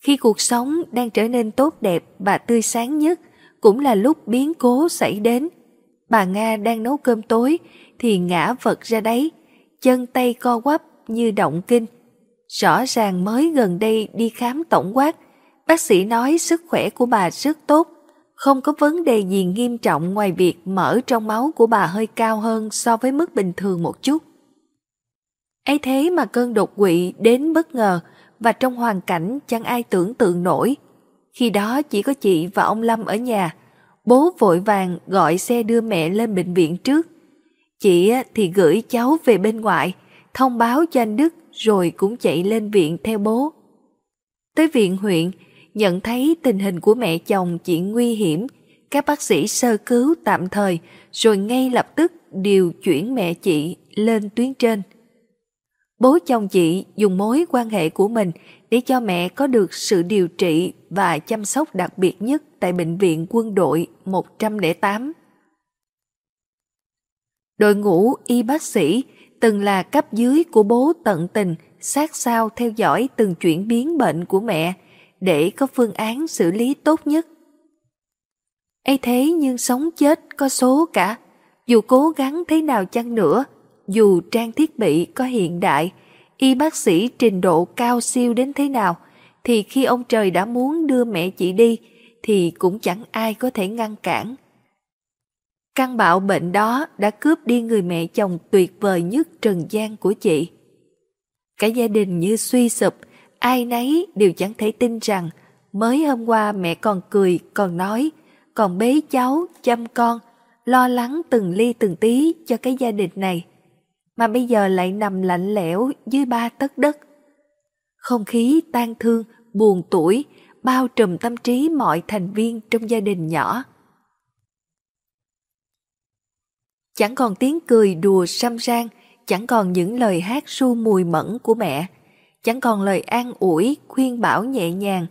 Khi cuộc sống đang trở nên tốt đẹp và tươi sáng nhất, cũng là lúc biến cố xảy đến. Bà Nga đang nấu cơm tối thì ngã vật ra đấy, chân tay co quắp như động kinh. Rõ ràng mới gần đây đi khám tổng quát, bác sĩ nói sức khỏe của bà rất tốt, không có vấn đề gì nghiêm trọng ngoài việc mỡ trong máu của bà hơi cao hơn so với mức bình thường một chút. ấy thế mà cơn đột quỵ đến bất ngờ và trong hoàn cảnh chẳng ai tưởng tượng nổi. Khi đó chỉ có chị và ông Lâm ở nhà, bố vội vàng gọi xe đưa mẹ lên bệnh viện trước. Chị thì gửi cháu về bên ngoại, thông báo cho anh Đức rồi cũng chạy lên viện theo bố. Tới viện huyện, nhận thấy tình hình của mẹ chồng chị nguy hiểm, các bác sĩ sơ cứu tạm thời rồi ngay lập tức điều chuyển mẹ chị lên tuyến trên. Bố chồng chị dùng mối quan hệ của mình để cho mẹ có được sự điều trị và chăm sóc đặc biệt nhất tại Bệnh viện Quân đội 108. Đội ngũ y bác sĩ từng là cấp dưới của bố tận tình sát sao theo dõi từng chuyển biến bệnh của mẹ để có phương án xử lý tốt nhất. ấy thế nhưng sống chết có số cả, dù cố gắng thế nào chăng nữa, dù trang thiết bị có hiện đại, y bác sĩ trình độ cao siêu đến thế nào, thì khi ông trời đã muốn đưa mẹ chị đi, thì cũng chẳng ai có thể ngăn cản. Căn bạo bệnh đó đã cướp đi người mẹ chồng tuyệt vời nhất trần gian của chị. Cả gia đình như suy sụp, ai nấy đều chẳng thể tin rằng mới hôm qua mẹ còn cười, còn nói, còn bế cháu, chăm con, lo lắng từng ly từng tí cho cái gia đình này mà bây giờ lại nằm lạnh lẽo dưới ba tấc đất. Không khí tan thương, buồn tuổi, bao trùm tâm trí mọi thành viên trong gia đình nhỏ. Chẳng còn tiếng cười đùa xăm rang, chẳng còn những lời hát su mùi mẫn của mẹ, chẳng còn lời an ủi, khuyên bảo nhẹ nhàng,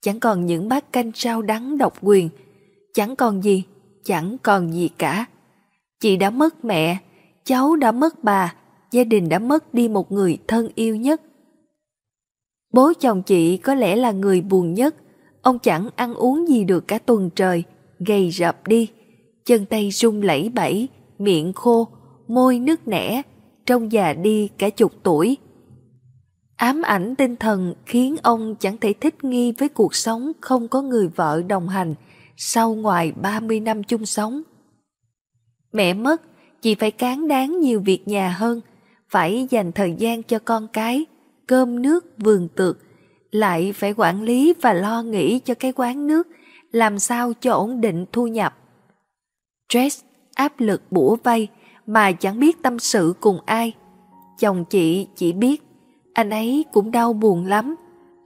chẳng còn những bát canh rau đắng độc quyền, chẳng còn gì, chẳng còn gì cả. Chị đã mất mẹ, cháu đã mất bà, gia đình đã mất đi một người thân yêu nhất. Bố chồng chị có lẽ là người buồn nhất, ông chẳng ăn uống gì được cả tuần trời, gầy rập đi, chân tay run lẩy bẩy, miệng khô, môi nước nẻ, trông già đi cả chục tuổi. Ám ảnh tinh thần khiến ông chẳng thể thích nghi với cuộc sống không có người vợ đồng hành sau ngoài 30 năm chung sống. Mẹ mất, chị phải cán đáng nhiều việc nhà hơn, phải dành thời gian cho con cái, cơm nước vườn tược, lại phải quản lý và lo nghĩ cho cái quán nước, làm sao cho ổn định thu nhập. Stress, áp lực bủa vây mà chẳng biết tâm sự cùng ai. Chồng chị chỉ biết, anh ấy cũng đau buồn lắm.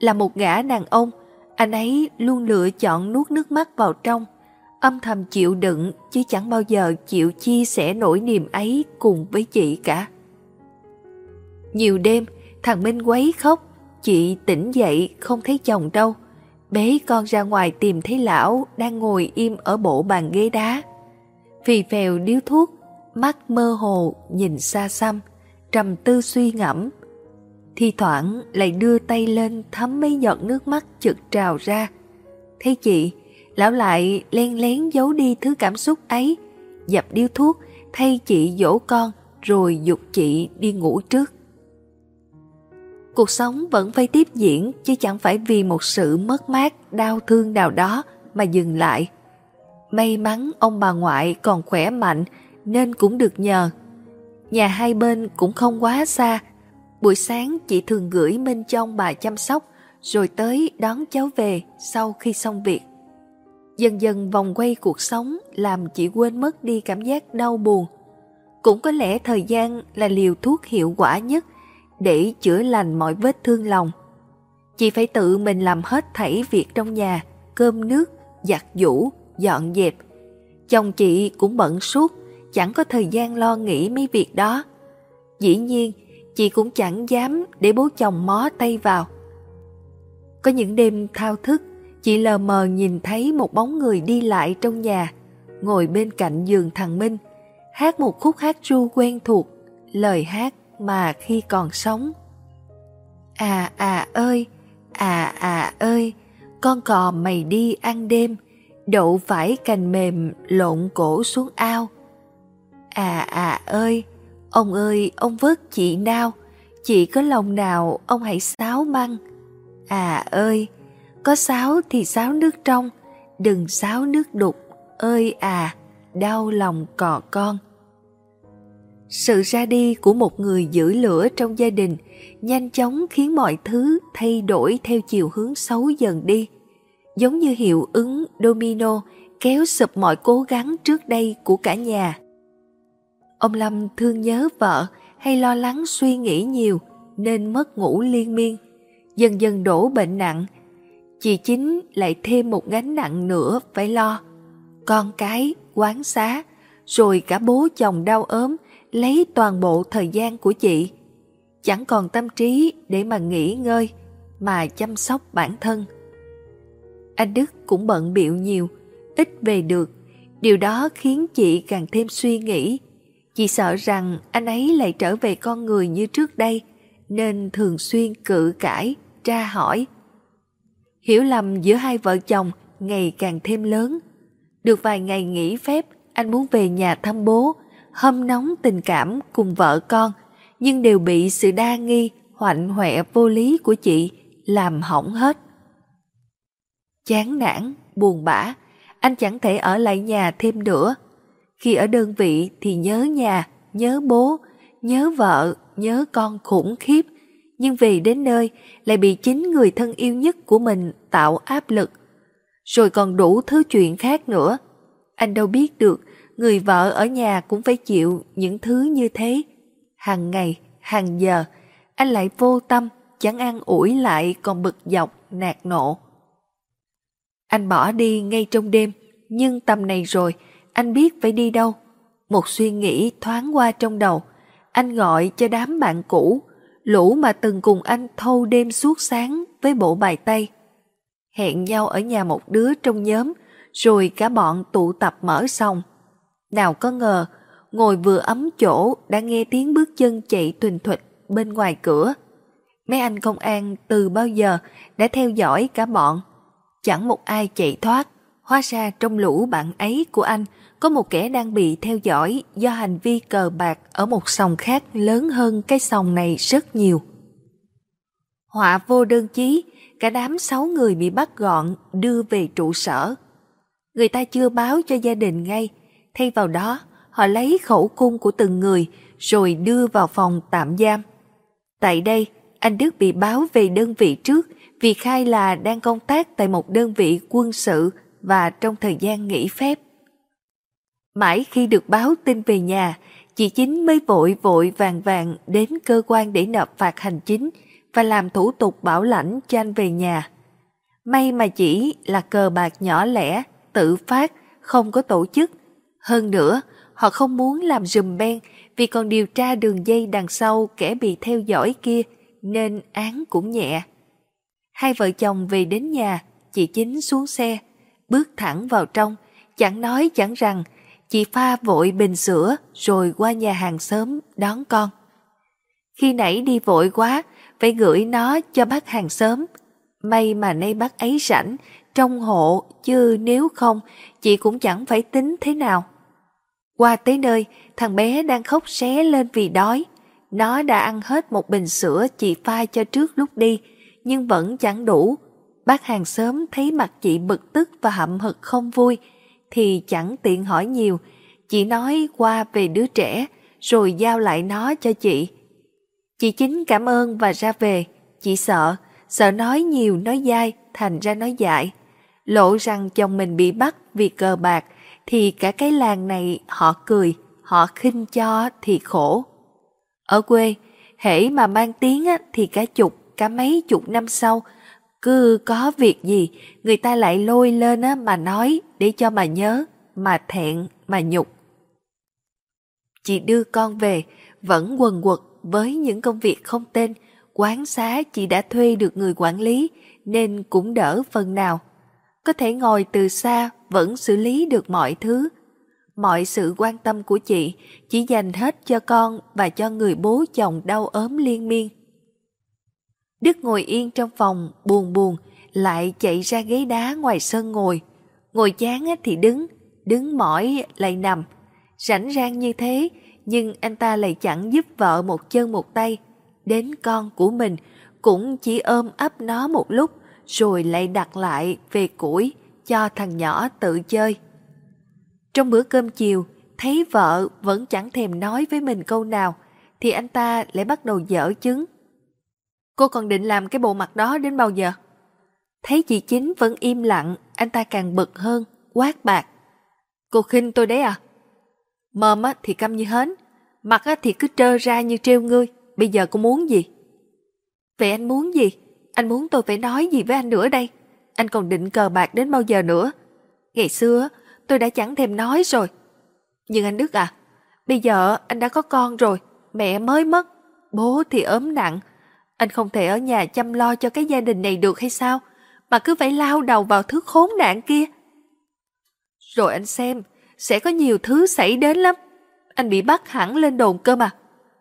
Là một gã đàn ông, anh ấy luôn lựa chọn nuốt nước mắt vào trong, âm thầm chịu đựng chứ chẳng bao giờ chịu chia sẻ nỗi niềm ấy cùng với chị cả. Nhiều đêm, thằng Minh quấy khóc, chị tỉnh dậy không thấy chồng đâu. Bế con ra ngoài tìm thấy lão đang ngồi im ở bộ bàn ghế đá. Phì phèo điếu thuốc, mắt mơ hồ nhìn xa xăm, trầm tư suy ngẫm. Thi thoảng lại đưa tay lên thấm mấy giọt nước mắt chực trào ra. Thấy chị, lão lại len lén giấu đi thứ cảm xúc ấy, dập điếu thuốc thay chị dỗ con rồi dục chị đi ngủ trước. Cuộc sống vẫn phải tiếp diễn chứ chẳng phải vì một sự mất mát, đau thương nào đó mà dừng lại. May mắn ông bà ngoại còn khỏe mạnh nên cũng được nhờ. Nhà hai bên cũng không quá xa. Buổi sáng chị thường gửi Minh cho ông bà chăm sóc rồi tới đón cháu về sau khi xong việc. Dần dần vòng quay cuộc sống làm chị quên mất đi cảm giác đau buồn. Cũng có lẽ thời gian là liều thuốc hiệu quả nhất để chữa lành mọi vết thương lòng. Chị phải tự mình làm hết thảy việc trong nhà, cơm nước, giặt giũ, dọn dẹp. Chồng chị cũng bận suốt, chẳng có thời gian lo nghĩ mấy việc đó. Dĩ nhiên, chị cũng chẳng dám để bố chồng mó tay vào. Có những đêm thao thức, chị lờ mờ nhìn thấy một bóng người đi lại trong nhà, ngồi bên cạnh giường thằng Minh, hát một khúc hát ru quen thuộc, lời hát mà khi còn sống. À à ơi, à à ơi, con cò mày đi ăn đêm, đậu phải cành mềm lộn cổ xuống ao. À à ơi, ông ơi, ông vớt chị nào, chị có lòng nào ông hãy sáo băng. À ơi, có sáo thì sáo nước trong, đừng sáo nước đục, ơi à, đau lòng cò con. Sự ra đi của một người giữ lửa trong gia đình nhanh chóng khiến mọi thứ thay đổi theo chiều hướng xấu dần đi, giống như hiệu ứng domino kéo sụp mọi cố gắng trước đây của cả nhà. Ông Lâm thương nhớ vợ hay lo lắng suy nghĩ nhiều nên mất ngủ liên miên, dần dần đổ bệnh nặng. Chị chính lại thêm một gánh nặng nữa phải lo. Con cái, quán xá, rồi cả bố chồng đau ốm lấy toàn bộ thời gian của chị. Chẳng còn tâm trí để mà nghỉ ngơi, mà chăm sóc bản thân. Anh Đức cũng bận biệu nhiều, ít về được. Điều đó khiến chị càng thêm suy nghĩ. Chị sợ rằng anh ấy lại trở về con người như trước đây, nên thường xuyên cự cãi, tra hỏi. Hiểu lầm giữa hai vợ chồng ngày càng thêm lớn. Được vài ngày nghỉ phép, anh muốn về nhà thăm bố, hâm nóng tình cảm cùng vợ con, nhưng đều bị sự đa nghi, hoạnh hoẹ vô lý của chị làm hỏng hết. Chán nản, buồn bã, anh chẳng thể ở lại nhà thêm nữa. Khi ở đơn vị thì nhớ nhà, nhớ bố, nhớ vợ, nhớ con khủng khiếp, nhưng vì đến nơi lại bị chính người thân yêu nhất của mình tạo áp lực. Rồi còn đủ thứ chuyện khác nữa. Anh đâu biết được người vợ ở nhà cũng phải chịu những thứ như thế. Hàng ngày, hàng giờ, anh lại vô tâm, chẳng ăn ủi lại còn bực dọc, nạt nộ. Anh bỏ đi ngay trong đêm, nhưng tầm này rồi, anh biết phải đi đâu. Một suy nghĩ thoáng qua trong đầu, anh gọi cho đám bạn cũ, lũ mà từng cùng anh thâu đêm suốt sáng với bộ bài tay. Hẹn nhau ở nhà một đứa trong nhóm, rồi cả bọn tụ tập mở xong. Nào có ngờ, ngồi vừa ấm chỗ đã nghe tiếng bước chân chạy tuỳnh thuịch bên ngoài cửa. Mấy anh công an từ bao giờ đã theo dõi cả bọn. Chẳng một ai chạy thoát, hóa ra trong lũ bạn ấy của anh có một kẻ đang bị theo dõi do hành vi cờ bạc ở một sòng khác lớn hơn cái sòng này rất nhiều. Họa vô đơn chí, cả đám sáu người bị bắt gọn đưa về trụ sở. Người ta chưa báo cho gia đình ngay, Thay vào đó, họ lấy khẩu cung của từng người rồi đưa vào phòng tạm giam. Tại đây, anh Đức bị báo về đơn vị trước vì khai là đang công tác tại một đơn vị quân sự và trong thời gian nghỉ phép. Mãi khi được báo tin về nhà, chị Chính mới vội vội vàng vàng đến cơ quan để nộp phạt hành chính và làm thủ tục bảo lãnh cho anh về nhà. May mà chỉ là cờ bạc nhỏ lẻ, tự phát, không có tổ chức, hơn nữa, họ không muốn làm rùm beng vì còn điều tra đường dây đằng sau kẻ bị theo dõi kia nên án cũng nhẹ. Hai vợ chồng về đến nhà, chị Chính xuống xe, bước thẳng vào trong, chẳng nói chẳng rằng, chị pha vội bình sữa rồi qua nhà hàng sớm đón con. Khi nãy đi vội quá, phải gửi nó cho bác hàng xóm. May mà nay bác ấy rảnh, trong hộ, chứ nếu không, chị cũng chẳng phải tính thế nào. Qua tới nơi, thằng bé đang khóc xé lên vì đói. Nó đã ăn hết một bình sữa chị pha cho trước lúc đi, nhưng vẫn chẳng đủ. Bác hàng xóm thấy mặt chị bực tức và hậm hực không vui, thì chẳng tiện hỏi nhiều. Chị nói qua về đứa trẻ, rồi giao lại nó cho chị. Chị chính cảm ơn và ra về. Chị sợ, sợ nói nhiều nói dai, thành ra nói dại. Lộ rằng chồng mình bị bắt vì cờ bạc, thì cả cái làng này họ cười, họ khinh cho thì khổ. Ở quê, hễ mà mang tiếng á, thì cả chục, cả mấy chục năm sau, cứ có việc gì, người ta lại lôi lên á, mà nói để cho mà nhớ, mà thẹn, mà nhục. Chị đưa con về, vẫn quần quật với những công việc không tên, quán xá chị đã thuê được người quản lý, nên cũng đỡ phần nào. Có thể ngồi từ xa vẫn xử lý được mọi thứ. Mọi sự quan tâm của chị chỉ dành hết cho con và cho người bố chồng đau ốm liên miên. Đức ngồi yên trong phòng, buồn buồn, lại chạy ra ghế đá ngoài sân ngồi. Ngồi chán thì đứng, đứng mỏi lại nằm. Rảnh rang như thế, nhưng anh ta lại chẳng giúp vợ một chân một tay. Đến con của mình cũng chỉ ôm ấp nó một lúc, rồi lại đặt lại về củi cho thằng nhỏ tự chơi. Trong bữa cơm chiều, thấy vợ vẫn chẳng thèm nói với mình câu nào, thì anh ta lại bắt đầu dở chứng. Cô còn định làm cái bộ mặt đó đến bao giờ? Thấy chị Chính vẫn im lặng, anh ta càng bực hơn, quát bạc. Cô khinh tôi đấy à? Mồm á thì câm như hến, mặt á thì cứ trơ ra như treo ngươi. Bây giờ cô muốn gì? Vậy anh muốn gì? Anh muốn tôi phải nói gì với anh nữa đây? Anh còn định cờ bạc đến bao giờ nữa? Ngày xưa tôi đã chẳng thèm nói rồi. Nhưng anh Đức à, bây giờ anh đã có con rồi, mẹ mới mất, bố thì ốm nặng. Anh không thể ở nhà chăm lo cho cái gia đình này được hay sao? Mà cứ phải lao đầu vào thứ khốn nạn kia. Rồi anh xem, sẽ có nhiều thứ xảy đến lắm. Anh bị bắt hẳn lên đồn cơ mà.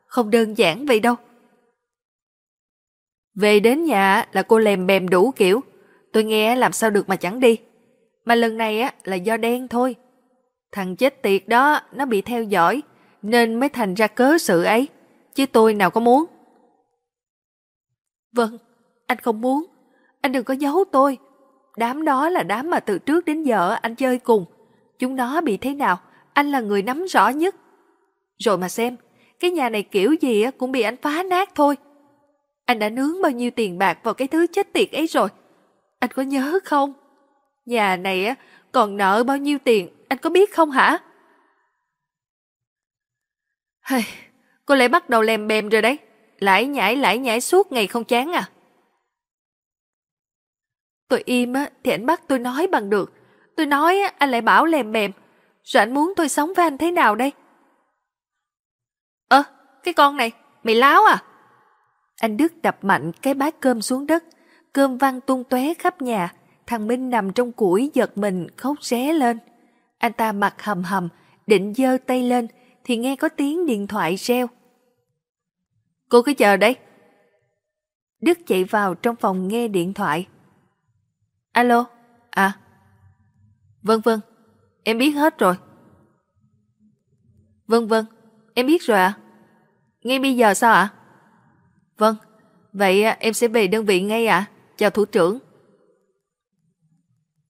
Không đơn giản vậy đâu. Về đến nhà là cô lèm bèm đủ kiểu. Tôi nghe làm sao được mà chẳng đi. Mà lần này á là do đen thôi. Thằng chết tiệt đó nó bị theo dõi nên mới thành ra cớ sự ấy. Chứ tôi nào có muốn. Vâng, anh không muốn. Anh đừng có giấu tôi. Đám đó là đám mà từ trước đến giờ anh chơi cùng. Chúng nó bị thế nào, anh là người nắm rõ nhất. Rồi mà xem, cái nhà này kiểu gì cũng bị anh phá nát thôi. Anh đã nướng bao nhiêu tiền bạc vào cái thứ chết tiệt ấy rồi. Anh có nhớ không? Nhà này còn nợ bao nhiêu tiền, anh có biết không hả? Hey, cô lại bắt đầu lèm bèm rồi đấy lải nhảy lải nhảy suốt ngày không chán à? Tôi im á, thì anh bắt tôi nói bằng được. Tôi nói á, anh lại bảo lèm bèm. Rồi anh muốn tôi sống với anh thế nào đây? Ơ, cái con này, mày láo à? Anh Đức đập mạnh cái bát cơm xuống đất, cơm văng tung tóe khắp nhà. Thằng Minh nằm trong củi giật mình khóc ré lên. Anh ta mặt hầm hầm, định giơ tay lên thì nghe có tiếng điện thoại reo. Cô cứ chờ đấy. Đức chạy vào trong phòng nghe điện thoại. Alo, à? Vâng vâng, em biết hết rồi. Vâng vâng, em biết rồi ạ. À? Ngay bây giờ sao ạ? À? Vâng, vậy à, em sẽ về đơn vị ngay ạ. À? Chào thủ trưởng.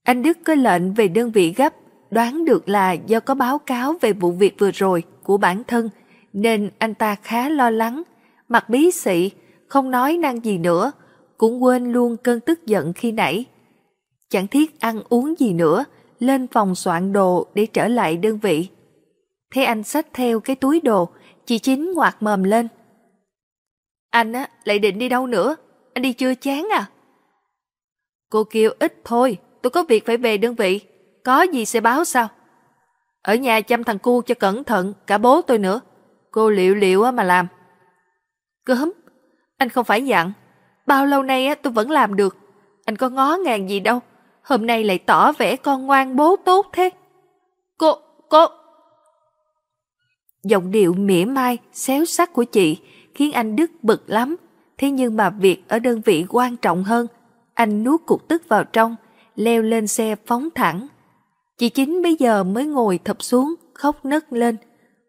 Anh Đức có lệnh về đơn vị gấp, đoán được là do có báo cáo về vụ việc vừa rồi của bản thân, nên anh ta khá lo lắng, mặt bí xị, không nói năng gì nữa, cũng quên luôn cơn tức giận khi nãy. Chẳng thiết ăn uống gì nữa, lên phòng soạn đồ để trở lại đơn vị. Thấy anh xách theo cái túi đồ, chị Chính ngoạc mầm lên. Anh á, lại định đi đâu nữa? Anh đi chưa chán à? Cô kêu ít thôi, tôi có việc phải về đơn vị. Có gì sẽ báo sao? Ở nhà chăm thằng cu cho cẩn thận, cả bố tôi nữa. Cô liệu liệu mà làm. Cớm, anh không phải dặn. Bao lâu nay á tôi vẫn làm được. Anh có ngó ngàng gì đâu. Hôm nay lại tỏ vẻ con ngoan bố tốt thế. Cô, cô... Giọng điệu mỉa mai, xéo sắc của chị khiến anh Đức bực lắm. Thế nhưng mà việc ở đơn vị quan trọng hơn. Anh nuốt cục tức vào trong, leo lên xe phóng thẳng. Chị Chính bây giờ mới ngồi thập xuống, khóc nấc lên.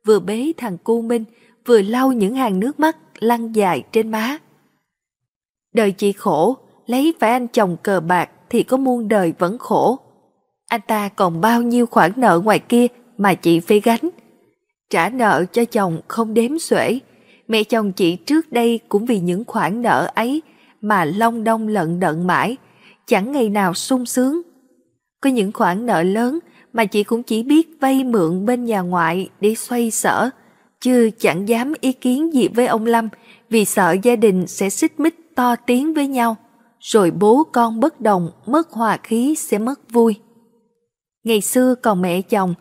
Vừa bế thằng cu Minh, vừa lau những hàng nước mắt lăn dài trên má. Đời chị khổ, lấy phải anh chồng cờ bạc thì có muôn đời vẫn khổ. Anh ta còn bao nhiêu khoản nợ ngoài kia mà chị phải gánh. Trả nợ cho chồng không đếm xuể. Mẹ chồng chị trước đây cũng vì những khoản nợ ấy mà long đong lận đận mãi, chẳng ngày nào sung sướng. Có những khoản nợ lớn mà chị cũng chỉ biết vay mượn bên nhà ngoại để xoay sở, chứ chẳng dám ý kiến gì với ông Lâm vì sợ gia đình sẽ xích mích to tiếng với nhau, rồi bố con bất đồng, mất hòa khí sẽ mất vui. Ngày xưa còn mẹ chồng,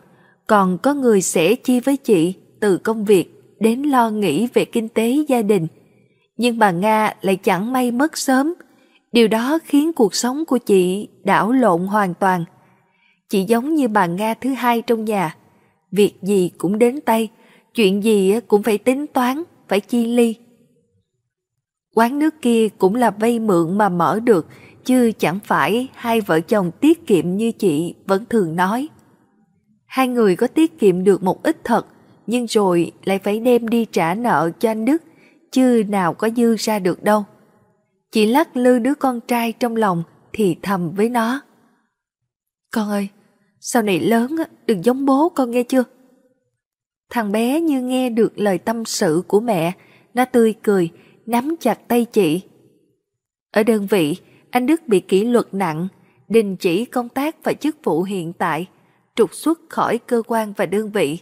còn có người sẽ chia với chị từ công việc đến lo nghĩ về kinh tế gia đình. Nhưng bà Nga lại chẳng may mất sớm, điều đó khiến cuộc sống của chị đảo lộn hoàn toàn. Chị giống như bà Nga thứ hai trong nhà, việc gì cũng đến tay, chuyện gì cũng phải tính toán, phải chi ly. Quán nước kia cũng là vay mượn mà mở được, chứ chẳng phải hai vợ chồng tiết kiệm như chị vẫn thường nói. Hai người có tiết kiệm được một ít thật, nhưng rồi lại phải đem đi trả nợ cho anh Đức, chứ nào có dư ra được đâu. Chị lắc lư đứa con trai trong lòng thì thầm với nó. Con ơi, sau này lớn đừng giống bố con nghe chưa? Thằng bé như nghe được lời tâm sự của mẹ, nó tươi cười, nắm chặt tay chị. Ở đơn vị, anh Đức bị kỷ luật nặng, đình chỉ công tác và chức vụ hiện tại, trục xuất khỏi cơ quan và đơn vị.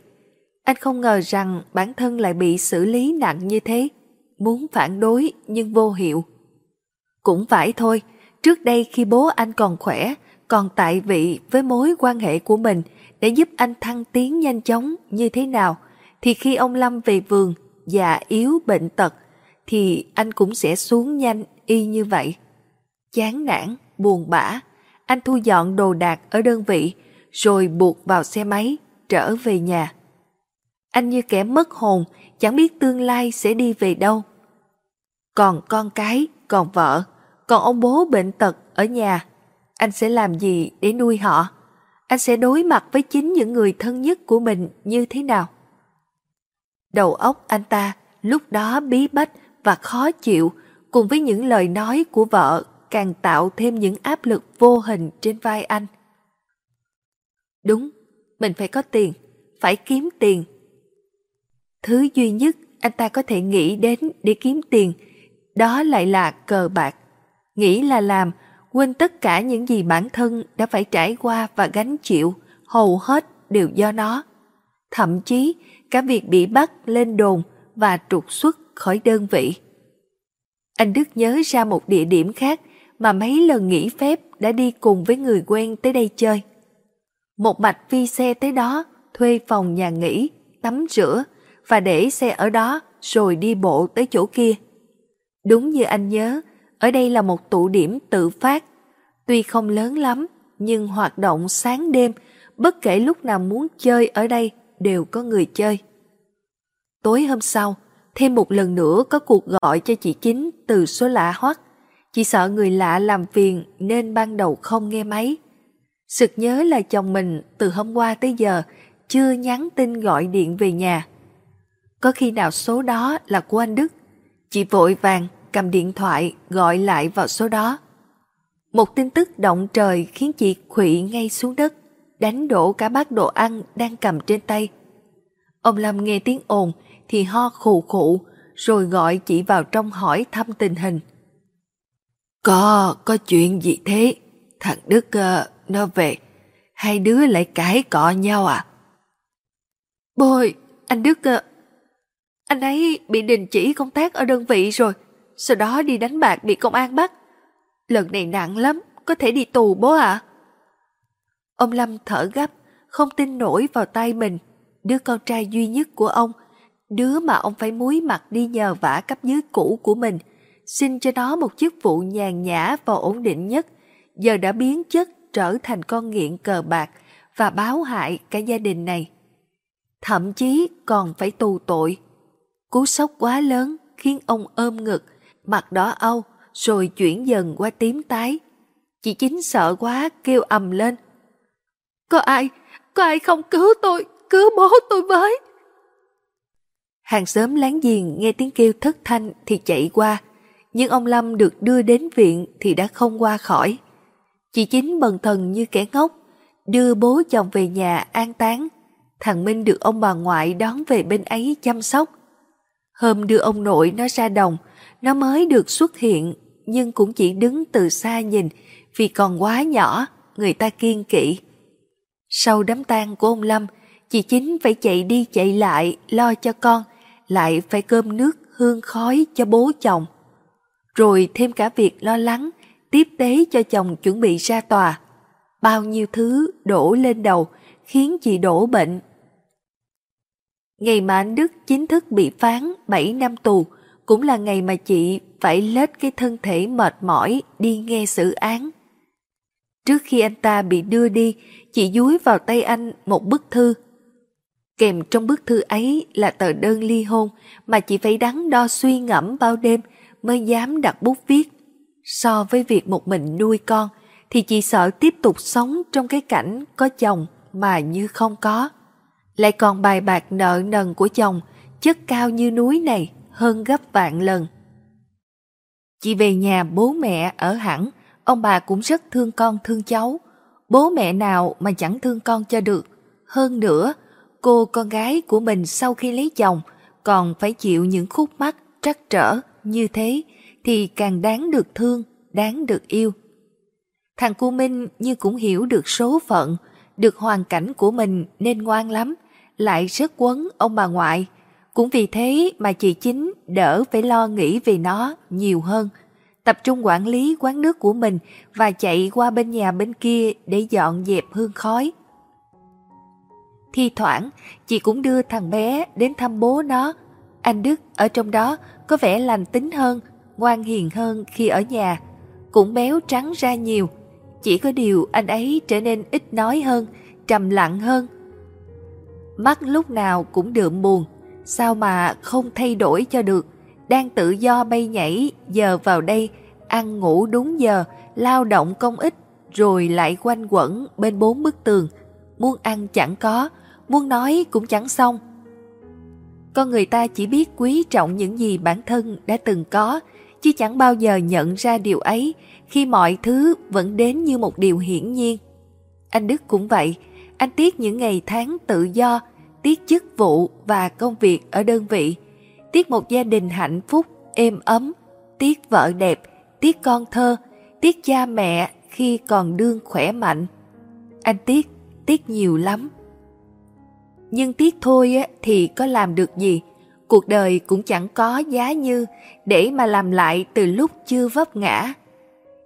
Anh không ngờ rằng bản thân lại bị xử lý nặng như thế, muốn phản đối nhưng vô hiệu. Cũng phải thôi, trước đây khi bố anh còn khỏe, còn tại vị với mối quan hệ của mình để giúp anh thăng tiến nhanh chóng như thế nào, thì khi ông Lâm về vườn, già yếu bệnh tật, thì anh cũng sẽ xuống nhanh y như vậy. Chán nản, buồn bã, anh thu dọn đồ đạc ở đơn vị, rồi buộc vào xe máy, trở về nhà. Anh như kẻ mất hồn, chẳng biết tương lai sẽ đi về đâu. Còn con cái, còn vợ, còn ông bố bệnh tật ở nhà, anh sẽ làm gì để nuôi họ? Anh sẽ đối mặt với chính những người thân nhất của mình như thế nào? Đầu óc anh ta lúc đó bí bách và khó chịu cùng với những lời nói của vợ càng tạo thêm những áp lực vô hình trên vai anh. Đúng, mình phải có tiền, phải kiếm tiền. Thứ duy nhất anh ta có thể nghĩ đến để kiếm tiền, đó lại là cờ bạc. Nghĩ là làm, quên tất cả những gì bản thân đã phải trải qua và gánh chịu, hầu hết đều do nó. Thậm chí, cả việc bị bắt lên đồn và trục xuất khỏi đơn vị. Anh Đức nhớ ra một địa điểm khác mà mấy lần nghỉ phép đã đi cùng với người quen tới đây chơi. Một mạch phi xe tới đó, thuê phòng nhà nghỉ, tắm rửa và để xe ở đó rồi đi bộ tới chỗ kia. Đúng như anh nhớ, ở đây là một tụ điểm tự phát. Tuy không lớn lắm, nhưng hoạt động sáng đêm, bất kể lúc nào muốn chơi ở đây đều có người chơi. Tối hôm sau, thêm một lần nữa có cuộc gọi cho chị Chính từ số lạ hoắc. Chị sợ người lạ làm phiền nên ban đầu không nghe máy. Sực nhớ là chồng mình từ hôm qua tới giờ chưa nhắn tin gọi điện về nhà. Có khi nào số đó là của anh Đức? Chị vội vàng cầm điện thoại gọi lại vào số đó. Một tin tức động trời khiến chị khụy ngay xuống đất, đánh đổ cả bát đồ ăn đang cầm trên tay. Ông Lâm nghe tiếng ồn thì ho khù khụ, rồi gọi chị vào trong hỏi thăm tình hình. Có, có chuyện gì thế? Thằng Đức uh, nó về, hai đứa lại cãi cọ nhau à? Bôi, anh Đức, uh, anh ấy bị đình chỉ công tác ở đơn vị rồi, sau đó đi đánh bạc bị công an bắt. Lần này nặng lắm, có thể đi tù bố ạ. À? Ông Lâm thở gấp, không tin nổi vào tay mình, đứa con trai duy nhất của ông đứa mà ông phải muối mặt đi nhờ vả cấp dưới cũ của mình, xin cho nó một chức vụ nhàn nhã và ổn định nhất, giờ đã biến chất trở thành con nghiện cờ bạc và báo hại cả gia đình này. Thậm chí còn phải tù tội. Cú sốc quá lớn khiến ông ôm ngực, mặt đỏ âu, rồi chuyển dần qua tím tái. Chị Chính sợ quá, kêu ầm lên. Có ai, có ai không cứu tôi, cứu bố tôi với. Hàng xóm láng giềng nghe tiếng kêu thất thanh thì chạy qua, nhưng ông Lâm được đưa đến viện thì đã không qua khỏi. Chị Chính bần thần như kẻ ngốc, đưa bố chồng về nhà an táng. Thằng Minh được ông bà ngoại đón về bên ấy chăm sóc. Hôm đưa ông nội nó ra đồng, nó mới được xuất hiện nhưng cũng chỉ đứng từ xa nhìn vì còn quá nhỏ, người ta kiên kỵ. Sau đám tang của ông Lâm, chị Chính phải chạy đi chạy lại lo cho con, lại phải cơm nước hương khói cho bố chồng. Rồi thêm cả việc lo lắng, tiếp tế cho chồng chuẩn bị ra tòa. Bao nhiêu thứ đổ lên đầu khiến chị đổ bệnh. Ngày mà anh Đức chính thức bị phán 7 năm tù cũng là ngày mà chị phải lết cái thân thể mệt mỏi đi nghe xử án. Trước khi anh ta bị đưa đi, chị dúi vào tay anh một bức thư. Kèm trong bức thư ấy là tờ đơn ly hôn mà chị phải đắn đo suy ngẫm bao đêm mới dám đặt bút viết. So với việc một mình nuôi con, thì chị sợ tiếp tục sống trong cái cảnh có chồng mà như không có. Lại còn bài bạc nợ nần của chồng, chất cao như núi này hơn gấp vạn lần. Chị về nhà bố mẹ ở hẳn, ông bà cũng rất thương con thương cháu. Bố mẹ nào mà chẳng thương con cho được. Hơn nữa, cô con gái của mình sau khi lấy chồng còn phải chịu những khúc mắc trắc trở như thế thì càng đáng được thương, đáng được yêu. Thằng cu Minh như cũng hiểu được số phận, được hoàn cảnh của mình nên ngoan lắm, lại rất quấn ông bà ngoại. Cũng vì thế mà chị Chính đỡ phải lo nghĩ về nó nhiều hơn, tập trung quản lý quán nước của mình và chạy qua bên nhà bên kia để dọn dẹp hương khói. Thi thoảng, chị cũng đưa thằng bé đến thăm bố nó. Anh Đức ở trong đó có vẻ lành tính hơn, ngoan hiền hơn khi ở nhà, cũng béo trắng ra nhiều. Chỉ có điều anh ấy trở nên ít nói hơn, trầm lặng hơn. Mắt lúc nào cũng đượm buồn, sao mà không thay đổi cho được, đang tự do bay nhảy, giờ vào đây, ăn ngủ đúng giờ, lao động công ích, rồi lại quanh quẩn bên bốn bức tường, muốn ăn chẳng có, muốn nói cũng chẳng xong. Con người ta chỉ biết quý trọng những gì bản thân đã từng có, chứ chẳng bao giờ nhận ra điều ấy khi mọi thứ vẫn đến như một điều hiển nhiên. Anh Đức cũng vậy, anh tiếc những ngày tháng tự do, tiết chức vụ và công việc ở đơn vị, tiếc một gia đình hạnh phúc, êm ấm, tiếc vợ đẹp, tiếc con thơ, tiếc cha mẹ khi còn đương khỏe mạnh. Anh tiếc, tiếc nhiều lắm. Nhưng tiếc thôi thì có làm được gì? Cuộc đời cũng chẳng có giá như để mà làm lại từ lúc chưa vấp ngã.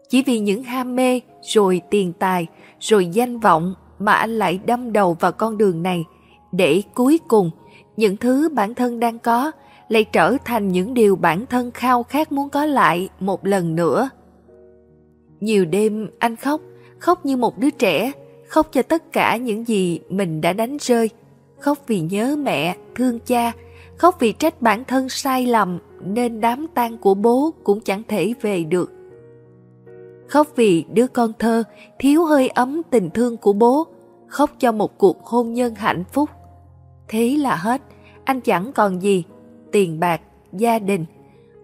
Chỉ vì những ham mê, rồi tiền tài, rồi danh vọng mà anh lại đâm đầu vào con đường này, để cuối cùng những thứ bản thân đang có lại trở thành những điều bản thân khao khát muốn có lại một lần nữa. Nhiều đêm anh khóc, khóc như một đứa trẻ, khóc cho tất cả những gì mình đã đánh rơi, khóc vì nhớ mẹ, thương cha, khóc vì trách bản thân sai lầm nên đám tang của bố cũng chẳng thể về được. Khóc vì đứa con thơ thiếu hơi ấm tình thương của bố, khóc cho một cuộc hôn nhân hạnh phúc. Thế là hết, anh chẳng còn gì, tiền bạc, gia đình.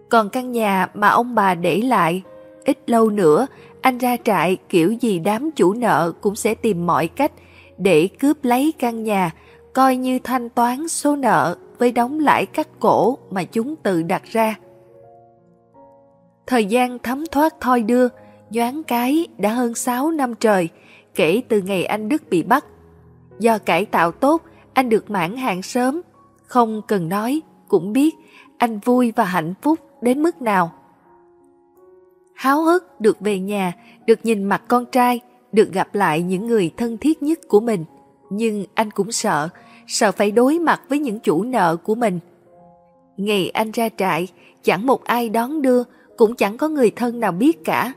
Còn căn nhà mà ông bà để lại, ít lâu nữa anh ra trại kiểu gì đám chủ nợ cũng sẽ tìm mọi cách để cướp lấy căn nhà, coi như thanh toán số nợ với đóng lãi cắt cổ mà chúng tự đặt ra. Thời gian thấm thoát thoi đưa, nhoáng cái đã hơn 6 năm trời kể từ ngày anh Đức bị bắt. Do cải tạo tốt, anh được mãn hạn sớm, không cần nói, cũng biết anh vui và hạnh phúc đến mức nào. Háo hức được về nhà, được nhìn mặt con trai, được gặp lại những người thân thiết nhất của mình. Nhưng anh cũng sợ, sợ phải đối mặt với những chủ nợ của mình. Ngày anh ra trại, chẳng một ai đón đưa, cũng chẳng có người thân nào biết cả.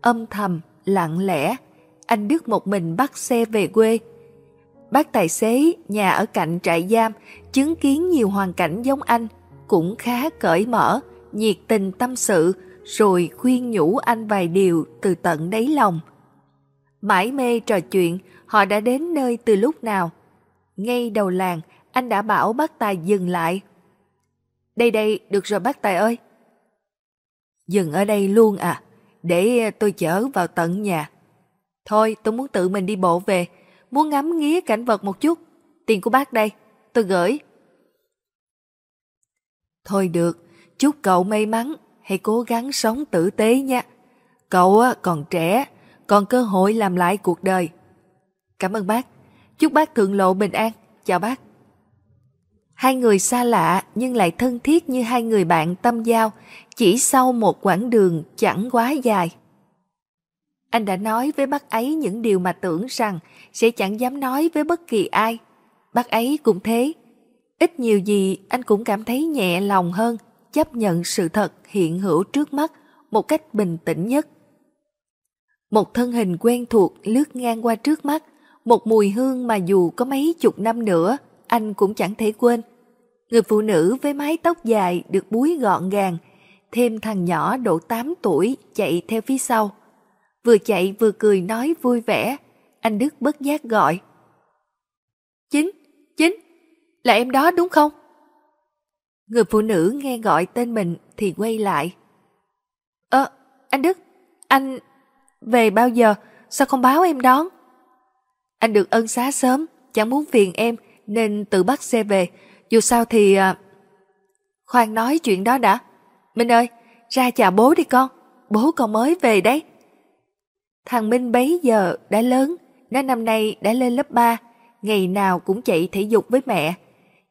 Âm thầm, lặng lẽ, anh Đức một mình bắt xe về quê. Bác tài xế, nhà ở cạnh trại giam, chứng kiến nhiều hoàn cảnh giống anh, cũng khá cởi mở, nhiệt tình tâm sự, rồi khuyên nhủ anh vài điều từ tận đáy lòng. Mãi mê trò chuyện, họ đã đến nơi từ lúc nào. Ngay đầu làng, anh đã bảo bác Tài dừng lại. Đây đây, được rồi bác Tài ơi. Dừng ở đây luôn à, để tôi chở vào tận nhà. Thôi, tôi muốn tự mình đi bộ về, muốn ngắm nghía cảnh vật một chút. Tiền của bác đây, tôi gửi. Thôi được, chúc cậu may mắn, hãy cố gắng sống tử tế nha. Cậu còn trẻ, còn cơ hội làm lại cuộc đời. Cảm ơn bác, chúc bác thượng lộ bình an, chào bác. Hai người xa lạ nhưng lại thân thiết như hai người bạn tâm giao, chỉ sau một quãng đường chẳng quá dài. Anh đã nói với bác ấy những điều mà tưởng rằng sẽ chẳng dám nói với bất kỳ ai. Bác ấy cũng thế. Ít nhiều gì anh cũng cảm thấy nhẹ lòng hơn, chấp nhận sự thật hiện hữu trước mắt một cách bình tĩnh nhất. Một thân hình quen thuộc lướt ngang qua trước mắt, một mùi hương mà dù có mấy chục năm nữa, anh cũng chẳng thể quên. Người phụ nữ với mái tóc dài được búi gọn gàng, thêm thằng nhỏ độ 8 tuổi chạy theo phía sau. Vừa chạy vừa cười nói vui vẻ, anh Đức bất giác gọi. Chính, chính, là em đó đúng không? Người phụ nữ nghe gọi tên mình thì quay lại. Ơ, anh Đức, anh về bao giờ, sao không báo em đón? Anh được ân xá sớm, chẳng muốn phiền em nên tự bắt xe về, dù sao thì... À... Khoan nói chuyện đó đã. Minh ơi, ra chào bố đi con, bố con mới về đấy. Thằng Minh bấy giờ đã lớn, nó năm nay đã lên lớp 3, ngày nào cũng chạy thể dục với mẹ.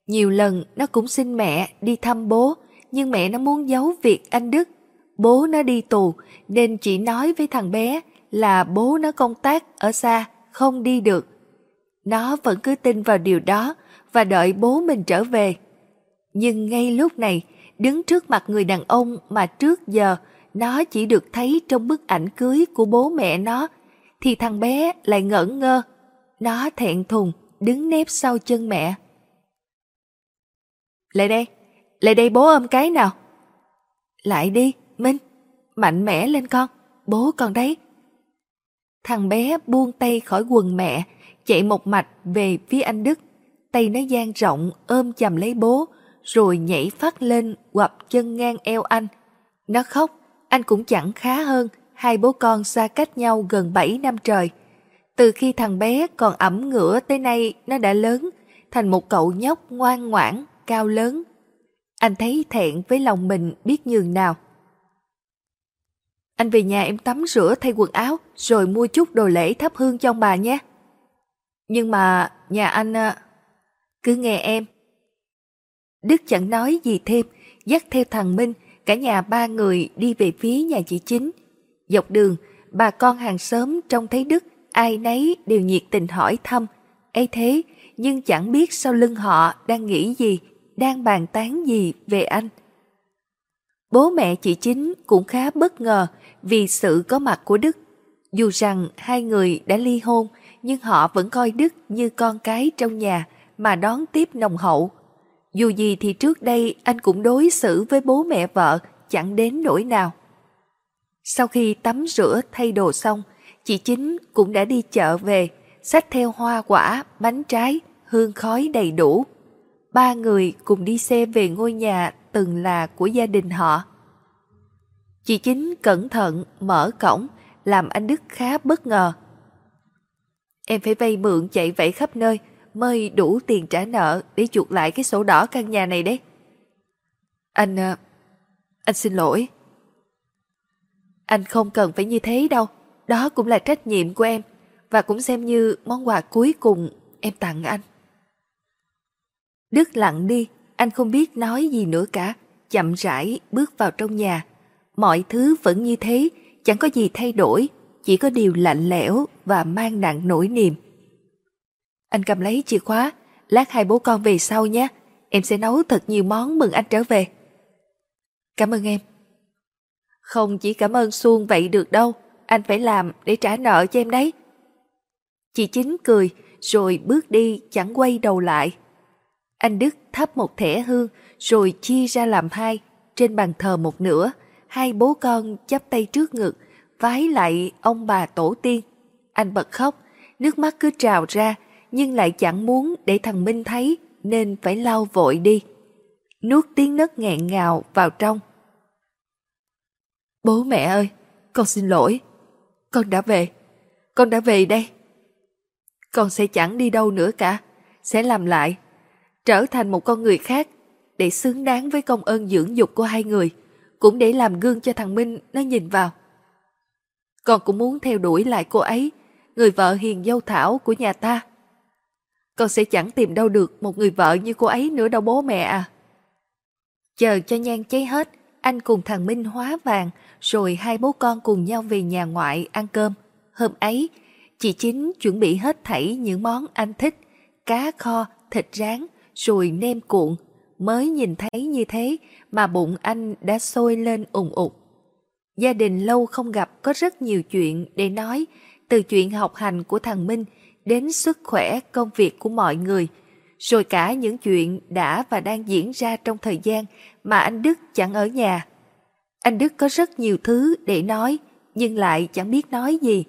Nhiều lần nó cũng xin mẹ đi thăm bố, nhưng mẹ nó muốn giấu việc anh Đức. Bố nó đi tù, nên chỉ nói với thằng bé là bố nó công tác ở xa, không đi được. Nó vẫn cứ tin vào điều đó và đợi bố mình trở về. Nhưng ngay lúc này, đứng trước mặt người đàn ông mà trước giờ nó chỉ được thấy trong bức ảnh cưới của bố mẹ nó, thì thằng bé lại ngẩn ngơ. Nó thẹn thùng, đứng nép sau chân mẹ. Lại đây, lại đây bố ôm cái nào. Lại đi, Minh, mạnh mẽ lên con, bố con đấy. Thằng bé buông tay khỏi quần mẹ, chạy một mạch về phía anh Đức. Tay nó dang rộng ôm chầm lấy bố, rồi nhảy phát lên quặp chân ngang eo anh. Nó khóc, anh cũng chẳng khá hơn, hai bố con xa cách nhau gần 7 năm trời. Từ khi thằng bé còn ẩm ngửa tới nay nó đã lớn, thành một cậu nhóc ngoan ngoãn, cao lớn. Anh thấy thẹn với lòng mình biết nhường nào. Anh về nhà em tắm rửa thay quần áo rồi mua chút đồ lễ thắp hương cho ông bà nhé. Nhưng mà nhà anh... À, cứ nghe em. Đức chẳng nói gì thêm, dắt theo thằng Minh, cả nhà ba người đi về phía nhà chị Chính. Dọc đường, bà con hàng xóm trông thấy Đức, ai nấy đều nhiệt tình hỏi thăm. ấy thế, nhưng chẳng biết sau lưng họ đang nghĩ gì, đang bàn tán gì về anh. Bố mẹ chị Chính cũng khá bất ngờ vì sự có mặt của Đức. Dù rằng hai người đã ly hôn, nhưng họ vẫn coi Đức như con cái trong nhà mà đón tiếp nồng hậu. Dù gì thì trước đây anh cũng đối xử với bố mẹ vợ chẳng đến nỗi nào. Sau khi tắm rửa thay đồ xong, chị Chính cũng đã đi chợ về, xách theo hoa quả, bánh trái, hương khói đầy đủ. Ba người cùng đi xe về ngôi nhà từng là của gia đình họ. Chị Chính cẩn thận mở cổng, làm anh Đức khá bất ngờ. Em phải vay mượn chạy vẫy khắp nơi mới đủ tiền trả nợ để chuộc lại cái sổ đỏ căn nhà này đấy. Anh... Ờ, anh xin lỗi. Anh không cần phải như thế đâu. Đó cũng là trách nhiệm của em và cũng xem như món quà cuối cùng em tặng anh. Đức lặng đi, anh không biết nói gì nữa cả, chậm rãi bước vào trong nhà. Mọi thứ vẫn như thế, chẳng có gì thay đổi, chỉ có điều lạnh lẽo và mang nặng nỗi niềm. Anh cầm lấy chìa khóa, lát hai bố con về sau nhé, em sẽ nấu thật nhiều món mừng anh trở về. Cảm ơn em. Không chỉ cảm ơn Xuân vậy được đâu, anh phải làm để trả nợ cho em đấy. Chị Chính cười, rồi bước đi chẳng quay đầu lại. Anh Đức thắp một thẻ hương rồi chia ra làm hai, trên bàn thờ một nửa, hai bố con chắp tay trước ngực, vái lại ông bà tổ tiên. Anh bật khóc, nước mắt cứ trào ra, nhưng lại chẳng muốn để thằng Minh thấy nên phải lau vội đi. Nuốt tiếng nấc nghẹn ngào vào trong. Bố mẹ ơi, con xin lỗi. Con đã về. Con đã về đây. Con sẽ chẳng đi đâu nữa cả. Sẽ làm lại. Trở thành một con người khác để xứng đáng với công ơn dưỡng dục của hai người. Cũng để làm gương cho thằng Minh nó nhìn vào. Con cũng muốn theo đuổi lại cô ấy, người vợ hiền dâu thảo của nhà ta. Con sẽ chẳng tìm đâu được một người vợ như cô ấy nữa đâu bố mẹ à. Chờ cho nhang cháy hết, anh cùng thằng Minh hóa vàng, rồi hai bố con cùng nhau về nhà ngoại ăn cơm. Hôm ấy, chị Chính chuẩn bị hết thảy những món anh thích, cá kho, thịt rán, rồi nem cuộn. Mới nhìn thấy như thế mà bụng anh đã sôi lên ủng ục. Gia đình lâu không gặp có rất nhiều chuyện để nói, từ chuyện học hành của thằng Minh đến sức khỏe công việc của mọi người, rồi cả những chuyện đã và đang diễn ra trong thời gian mà anh Đức chẳng ở nhà. Anh Đức có rất nhiều thứ để nói, nhưng lại chẳng biết nói gì.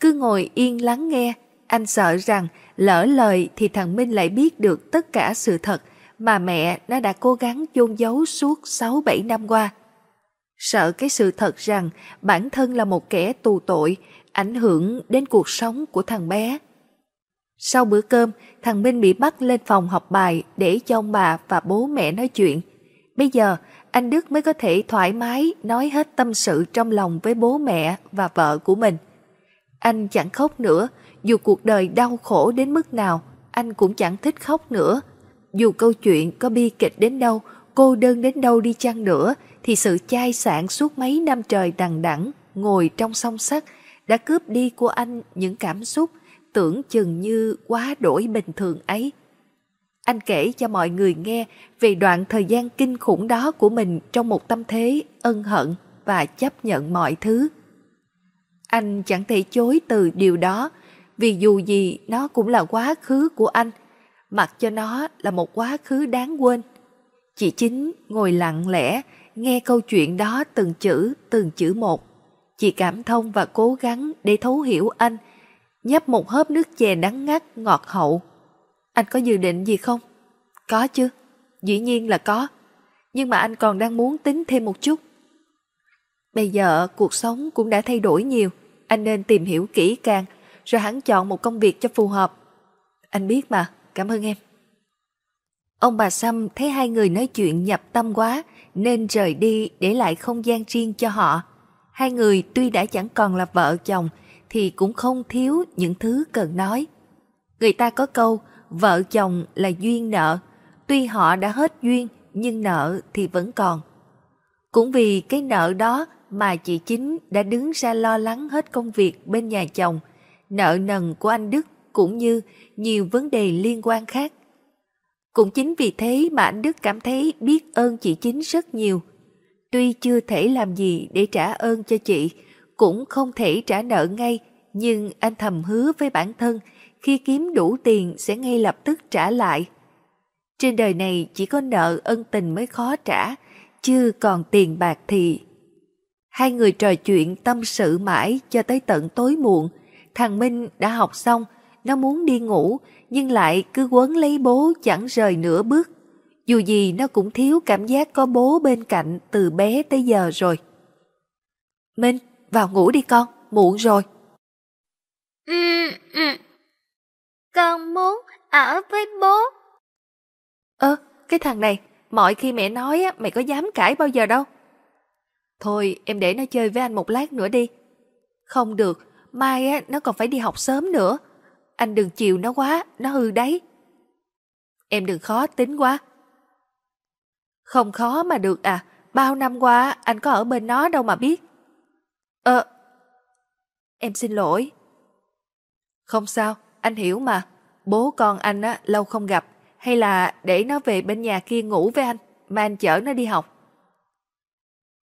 Cứ ngồi yên lắng nghe, anh sợ rằng lỡ lời thì thằng Minh lại biết được tất cả sự thật mà mẹ nó đã cố gắng chôn giấu suốt 6-7 năm qua. Sợ cái sự thật rằng bản thân là một kẻ tù tội, ảnh hưởng đến cuộc sống của thằng bé. Sau bữa cơm, thằng Minh bị bắt lên phòng học bài để cho ông bà và bố mẹ nói chuyện. Bây giờ, anh Đức mới có thể thoải mái nói hết tâm sự trong lòng với bố mẹ và vợ của mình. Anh chẳng khóc nữa, dù cuộc đời đau khổ đến mức nào, anh cũng chẳng thích khóc nữa. Dù câu chuyện có bi kịch đến đâu, cô đơn đến đâu đi chăng nữa, thì sự chai sạn suốt mấy năm trời đằng đẵng ngồi trong song sắt đã cướp đi của anh những cảm xúc tưởng chừng như quá đổi bình thường ấy. Anh kể cho mọi người nghe về đoạn thời gian kinh khủng đó của mình trong một tâm thế ân hận và chấp nhận mọi thứ. Anh chẳng thể chối từ điều đó vì dù gì nó cũng là quá khứ của anh, mặc cho nó là một quá khứ đáng quên. Chị Chính ngồi lặng lẽ nghe câu chuyện đó từng chữ từng chữ một. Chị cảm thông và cố gắng để thấu hiểu anh, nhấp một hớp nước chè đắng ngắt ngọt hậu. Anh có dự định gì không? Có chứ, dĩ nhiên là có. Nhưng mà anh còn đang muốn tính thêm một chút. Bây giờ cuộc sống cũng đã thay đổi nhiều, anh nên tìm hiểu kỹ càng, rồi hẳn chọn một công việc cho phù hợp. Anh biết mà, cảm ơn em. Ông bà Sâm thấy hai người nói chuyện nhập tâm quá nên rời đi để lại không gian riêng cho họ. Hai người tuy đã chẳng còn là vợ chồng thì cũng không thiếu những thứ cần nói. Người ta có câu vợ chồng là duyên nợ, tuy họ đã hết duyên nhưng nợ thì vẫn còn. Cũng vì cái nợ đó mà chị Chính đã đứng ra lo lắng hết công việc bên nhà chồng, nợ nần của anh Đức cũng như nhiều vấn đề liên quan khác. Cũng chính vì thế mà anh Đức cảm thấy biết ơn chị Chính rất nhiều. Tuy chưa thể làm gì để trả ơn cho chị, cũng không thể trả nợ ngay, nhưng anh thầm hứa với bản thân khi kiếm đủ tiền sẽ ngay lập tức trả lại. Trên đời này chỉ có nợ ân tình mới khó trả, chứ còn tiền bạc thì... Hai người trò chuyện tâm sự mãi cho tới tận tối muộn. Thằng Minh đã học xong, nó muốn đi ngủ, nhưng lại cứ quấn lấy bố chẳng rời nửa bước. Dù gì nó cũng thiếu cảm giác có bố bên cạnh từ bé tới giờ rồi. Minh, vào ngủ đi con, muộn rồi. Ừ, ừ. Con muốn ở với bố. Ơ, cái thằng này, mọi khi mẹ nói á, mày có dám cãi bao giờ đâu. Thôi, em để nó chơi với anh một lát nữa đi. Không được, mai á, nó còn phải đi học sớm nữa. Anh đừng chiều nó quá, nó hư đấy. Em đừng khó tính quá. Không khó mà được à, bao năm qua anh có ở bên nó đâu mà biết. Ờ, em xin lỗi. Không sao, anh hiểu mà. Bố con anh á, lâu không gặp, hay là để nó về bên nhà kia ngủ với anh, mà anh chở nó đi học.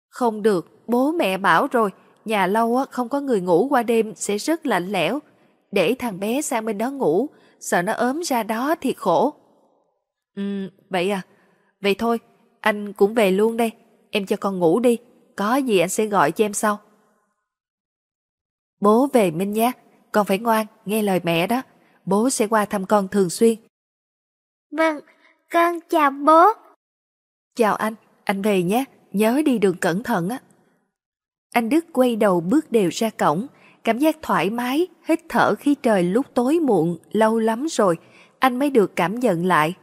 Không được, bố mẹ bảo rồi, nhà lâu á, không có người ngủ qua đêm sẽ rất lạnh lẽo. Để thằng bé sang bên đó ngủ, sợ nó ốm ra đó thì khổ. Ừ, vậy à? Vậy thôi, anh cũng về luôn đây. Em cho con ngủ đi. Có gì anh sẽ gọi cho em sau. Bố về Minh nhé. Con phải ngoan, nghe lời mẹ đó. Bố sẽ qua thăm con thường xuyên. Vâng, con chào bố. Chào anh, anh về nhé. Nhớ đi đường cẩn thận á. Anh Đức quay đầu bước đều ra cổng. Cảm giác thoải mái, hít thở khi trời lúc tối muộn, lâu lắm rồi, anh mới được cảm nhận lại.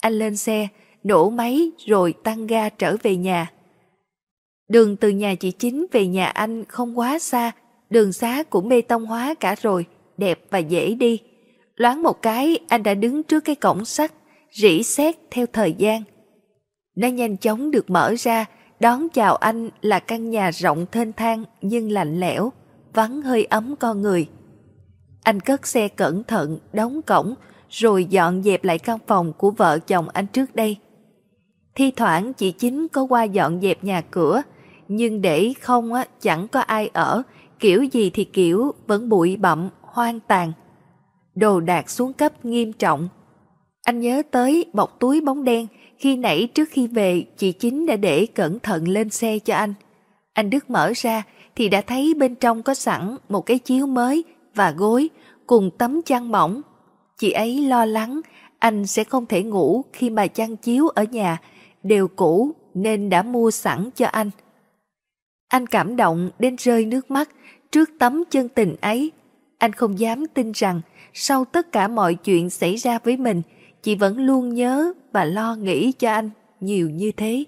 Anh lên xe, nổ máy rồi tăng ga trở về nhà. Đường từ nhà chị Chính về nhà anh không quá xa, đường xá cũng bê tông hóa cả rồi, đẹp và dễ đi. Loáng một cái, anh đã đứng trước cái cổng sắt, rỉ sét theo thời gian. Nó nhanh chóng được mở ra, đón chào anh là căn nhà rộng thênh thang nhưng lạnh lẽo, vắng hơi ấm con người. Anh cất xe cẩn thận, đóng cổng, rồi dọn dẹp lại căn phòng của vợ chồng anh trước đây. Thi thoảng chị Chính có qua dọn dẹp nhà cửa, nhưng để không á, chẳng có ai ở, kiểu gì thì kiểu vẫn bụi bặm, hoang tàn. Đồ đạc xuống cấp nghiêm trọng. Anh nhớ tới bọc túi bóng đen khi nãy trước khi về chị Chính đã để cẩn thận lên xe cho anh. Anh Đức mở ra thì đã thấy bên trong có sẵn một cái chiếu mới và gối cùng tấm chăn mỏng. Chị ấy lo lắng anh sẽ không thể ngủ khi mà chăn chiếu ở nhà đều cũ nên đã mua sẵn cho anh. Anh cảm động đến rơi nước mắt trước tấm chân tình ấy. Anh không dám tin rằng sau tất cả mọi chuyện xảy ra với mình, chị vẫn luôn nhớ và lo nghĩ cho anh nhiều như thế.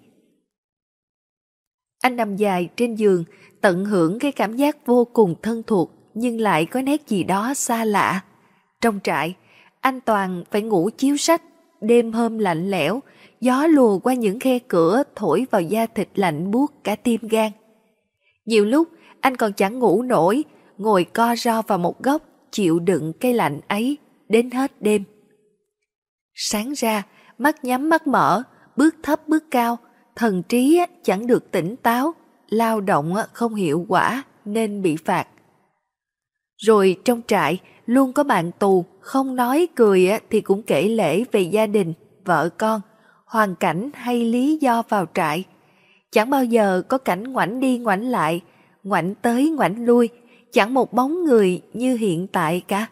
Anh nằm dài trên giường, tận hưởng cái cảm giác vô cùng thân thuộc nhưng lại có nét gì đó xa lạ. Trong trại, anh Toàn phải ngủ chiếu sách, đêm hôm lạnh lẽo, gió lùa qua những khe cửa thổi vào da thịt lạnh buốt cả tim gan. Nhiều lúc anh còn chẳng ngủ nổi, ngồi co ro vào một góc chịu đựng cái lạnh ấy đến hết đêm. Sáng ra, mắt nhắm mắt mở, bước thấp bước cao, thần trí chẳng được tỉnh táo, lao động không hiệu quả nên bị phạt. Rồi trong trại luôn có bạn tù, không nói cười thì cũng kể lễ về gia đình, vợ con, hoàn cảnh hay lý do vào trại. Chẳng bao giờ có cảnh ngoảnh đi ngoảnh lại, ngoảnh tới ngoảnh lui, chẳng một bóng người như hiện tại cả.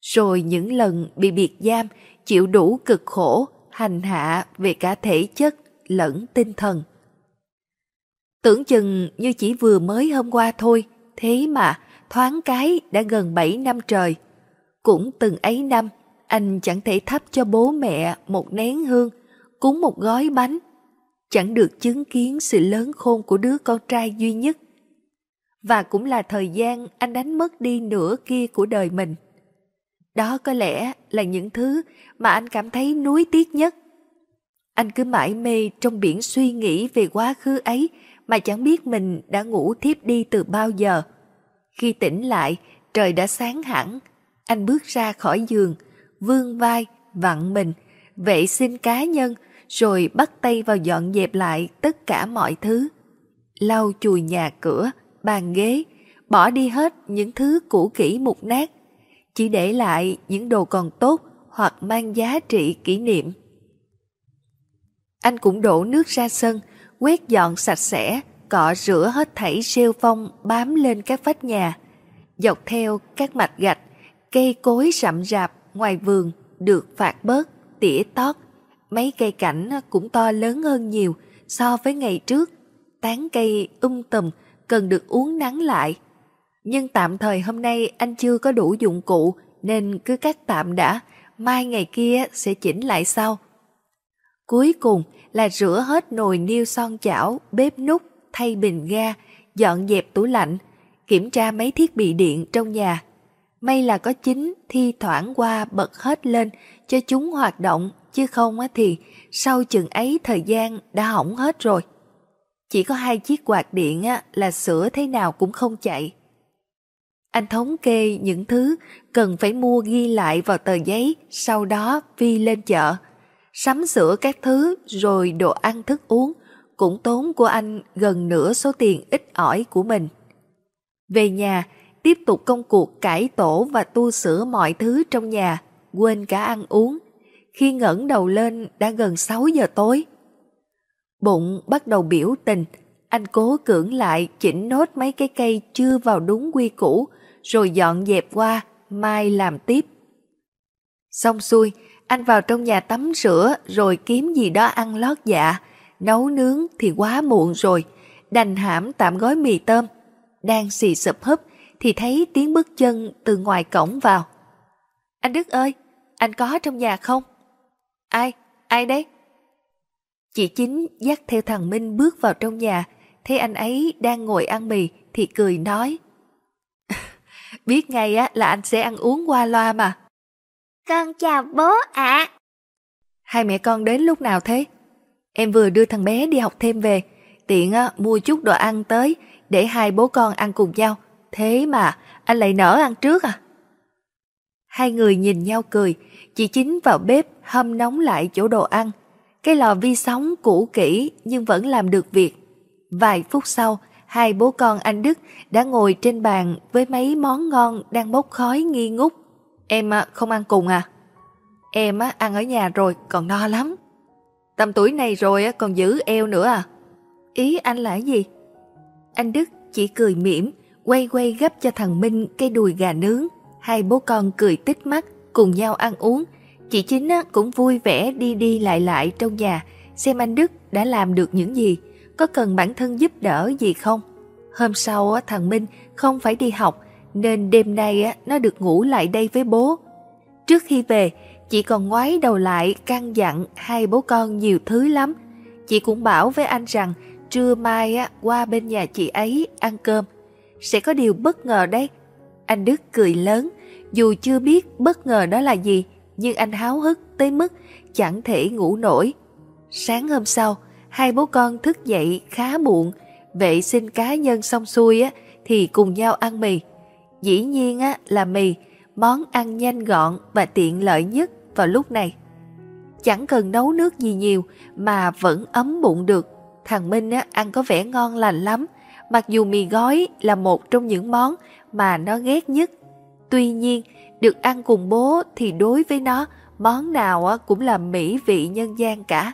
Rồi những lần bị biệt giam, chịu đủ cực khổ, hành hạ về cả thể chất lẫn tinh thần. Tưởng chừng như chỉ vừa mới hôm qua thôi, thế mà thoáng cái đã gần 7 năm trời. Cũng từng ấy năm, anh chẳng thể thắp cho bố mẹ một nén hương, cúng một gói bánh, chẳng được chứng kiến sự lớn khôn của đứa con trai duy nhất. Và cũng là thời gian anh đánh mất đi nửa kia của đời mình. Đó có lẽ là những thứ mà anh cảm thấy nuối tiếc nhất. Anh cứ mãi mê trong biển suy nghĩ về quá khứ ấy mà chẳng biết mình đã ngủ thiếp đi từ bao giờ. Khi tỉnh lại, trời đã sáng hẳn. Anh bước ra khỏi giường, vươn vai, vặn mình, vệ sinh cá nhân, rồi bắt tay vào dọn dẹp lại tất cả mọi thứ. Lau chùi nhà cửa, bàn ghế, bỏ đi hết những thứ cũ kỹ mục nát, chỉ để lại những đồ còn tốt hoặc mang giá trị kỷ niệm. Anh cũng đổ nước ra sân, quét dọn sạch sẽ, cọ rửa hết thảy rêu phong bám lên các vách nhà. Dọc theo các mạch gạch, cây cối rậm rạp ngoài vườn được phạt bớt, tỉa tót. Mấy cây cảnh cũng to lớn hơn nhiều so với ngày trước. Tán cây um tùm cần được uống nắng lại. Nhưng tạm thời hôm nay anh chưa có đủ dụng cụ nên cứ cắt tạm đã, mai ngày kia sẽ chỉnh lại sau. Cuối cùng là rửa hết nồi niêu son chảo, bếp nút, thay bình ga, dọn dẹp tủ lạnh, kiểm tra mấy thiết bị điện trong nhà. May là có chính thi thoảng qua bật hết lên cho chúng hoạt động, chứ không thì sau chừng ấy thời gian đã hỏng hết rồi. Chỉ có hai chiếc quạt điện là sửa thế nào cũng không chạy. Anh thống kê những thứ cần phải mua ghi lại vào tờ giấy, sau đó phi lên chợ. Sắm sửa các thứ rồi đồ ăn thức uống cũng tốn của anh gần nửa số tiền ít ỏi của mình. Về nhà, tiếp tục công cuộc cải tổ và tu sửa mọi thứ trong nhà, quên cả ăn uống. khi ngẩng đầu lên đã gần 6 giờ tối. Bụng bắt đầu biểu tình, anh cố cưỡng lại chỉnh nốt mấy cái cây chưa vào đúng quy củ, rồi dọn dẹp qua, mai làm tiếp. Xong xuôi, anh vào trong nhà tắm rửa rồi kiếm gì đó ăn lót dạ, nấu nướng thì quá muộn rồi, đành hãm tạm gói mì tôm. Đang xì sụp húp thì thấy tiếng bước chân từ ngoài cổng vào. Anh Đức ơi, anh có trong nhà không? Ai? Ai đấy? Chị Chính dắt theo thằng Minh bước vào trong nhà, thấy anh ấy đang ngồi ăn mì thì cười nói. *laughs* Biết ngay á là anh sẽ ăn uống qua loa mà. Con chào bố ạ. Hai mẹ con đến lúc nào thế? Em vừa đưa thằng bé đi học thêm về, tiện á, mua chút đồ ăn tới để hai bố con ăn cùng nhau. Thế mà anh lại nỡ ăn trước à? Hai người nhìn nhau cười, chị Chính vào bếp hâm nóng lại chỗ đồ ăn. Cái lò vi sóng cũ kỹ nhưng vẫn làm được việc. Vài phút sau, hai bố con anh Đức đã ngồi trên bàn với mấy món ngon đang bốc khói nghi ngút. Em à, không ăn cùng à? Em à, ăn ở nhà rồi, còn no lắm. Tầm tuổi này rồi còn giữ eo nữa à? Ý anh là gì? Anh Đức chỉ cười mỉm, quay quay gấp cho thằng Minh cây đùi gà nướng. Hai bố con cười tích mắt, cùng nhau ăn uống. Chị Chính cũng vui vẻ đi đi lại lại trong nhà, xem anh Đức đã làm được những gì, có cần bản thân giúp đỡ gì không. Hôm sau thằng Minh không phải đi học, nên đêm nay nó được ngủ lại đây với bố. Trước khi về, chị còn ngoái đầu lại căn dặn hai bố con nhiều thứ lắm. Chị cũng bảo với anh rằng trưa mai qua bên nhà chị ấy ăn cơm. Sẽ có điều bất ngờ đấy. Anh Đức cười lớn, dù chưa biết bất ngờ đó là gì, nhưng anh háo hức tới mức chẳng thể ngủ nổi. Sáng hôm sau, hai bố con thức dậy khá muộn, vệ sinh cá nhân xong xuôi á, thì cùng nhau ăn mì. Dĩ nhiên á, là mì, món ăn nhanh gọn và tiện lợi nhất vào lúc này. Chẳng cần nấu nước gì nhiều mà vẫn ấm bụng được. Thằng Minh á, ăn có vẻ ngon lành lắm, mặc dù mì gói là một trong những món mà nó ghét nhất. Tuy nhiên, được ăn cùng bố thì đối với nó món nào cũng là mỹ vị nhân gian cả.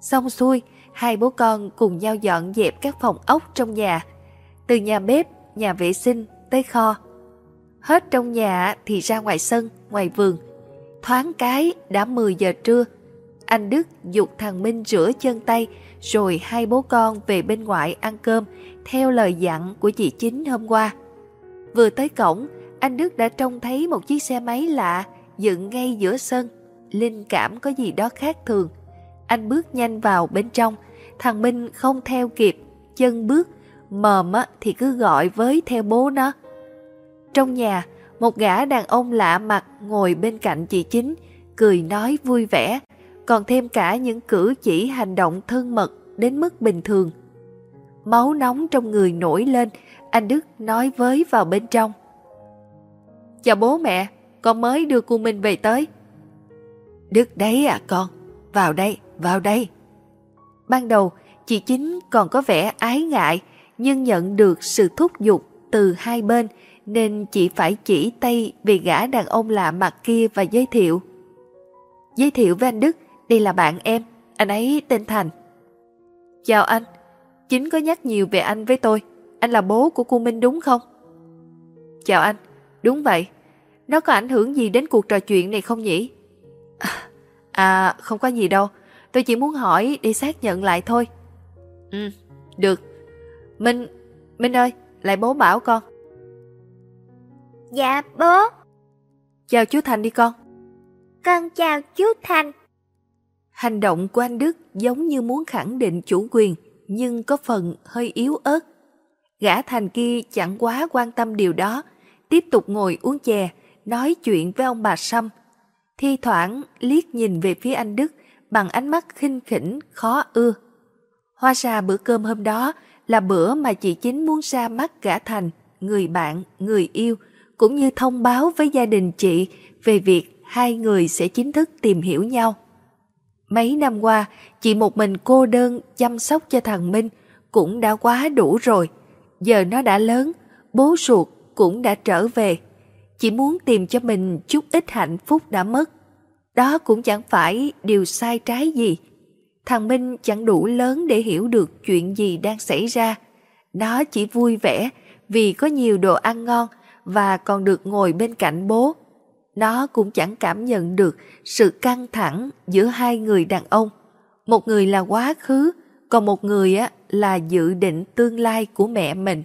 Xong xuôi, hai bố con cùng nhau dọn dẹp các phòng ốc trong nhà. Từ nhà bếp, nhà vệ sinh tới kho. Hết trong nhà thì ra ngoài sân, ngoài vườn. Thoáng cái đã 10 giờ trưa. Anh Đức dục thằng Minh rửa chân tay rồi hai bố con về bên ngoại ăn cơm theo lời dặn của chị Chính hôm qua. Vừa tới cổng, anh Đức đã trông thấy một chiếc xe máy lạ dựng ngay giữa sân. Linh cảm có gì đó khác thường. Anh bước nhanh vào bên trong, thằng Minh không theo kịp, chân bước, mờm thì cứ gọi với theo bố nó. Trong nhà, một gã đàn ông lạ mặt ngồi bên cạnh chị Chính, cười nói vui vẻ, còn thêm cả những cử chỉ hành động thân mật đến mức bình thường. Máu nóng trong người nổi lên, anh Đức nói với vào bên trong. Chào bố mẹ, con mới đưa cô Minh về tới. Đức đấy à con, vào đây, vào đây. Ban đầu, chị Chính còn có vẻ ái ngại, nhưng nhận được sự thúc giục từ hai bên nên chị phải chỉ tay về gã đàn ông lạ mặt kia và giới thiệu. Giới thiệu với anh Đức, đây là bạn em, anh ấy tên Thành. Chào anh, Chính có nhắc nhiều về anh với tôi, anh là bố của cô Minh đúng không? Chào anh, đúng vậy. Nó có ảnh hưởng gì đến cuộc trò chuyện này không nhỉ? *laughs* À, không có gì đâu, tôi chỉ muốn hỏi để xác nhận lại thôi. Ừ, được. Minh, Minh ơi, lại bố bảo con. Dạ bố. Chào chú Thành đi con. Con chào chú Thành. Hành động của anh Đức giống như muốn khẳng định chủ quyền, nhưng có phần hơi yếu ớt. Gã Thành kia chẳng quá quan tâm điều đó, tiếp tục ngồi uống chè, nói chuyện với ông bà Sâm. Thi thoảng liếc nhìn về phía anh Đức bằng ánh mắt khinh khỉnh, khó ưa. Hoa ra bữa cơm hôm đó là bữa mà chị chính muốn ra mắt gã Thành, người bạn, người yêu, cũng như thông báo với gia đình chị về việc hai người sẽ chính thức tìm hiểu nhau. Mấy năm qua, chị một mình cô đơn chăm sóc cho thằng Minh cũng đã quá đủ rồi. Giờ nó đã lớn, bố ruột cũng đã trở về. chỉ muốn tìm cho mình chút ít hạnh phúc đã mất. Đó cũng chẳng phải điều sai trái gì. Thằng Minh chẳng đủ lớn để hiểu được chuyện gì đang xảy ra. Nó chỉ vui vẻ vì có nhiều đồ ăn ngon và còn được ngồi bên cạnh bố. Nó cũng chẳng cảm nhận được sự căng thẳng giữa hai người đàn ông. Một người là quá khứ, còn một người á là dự định tương lai của mẹ mình.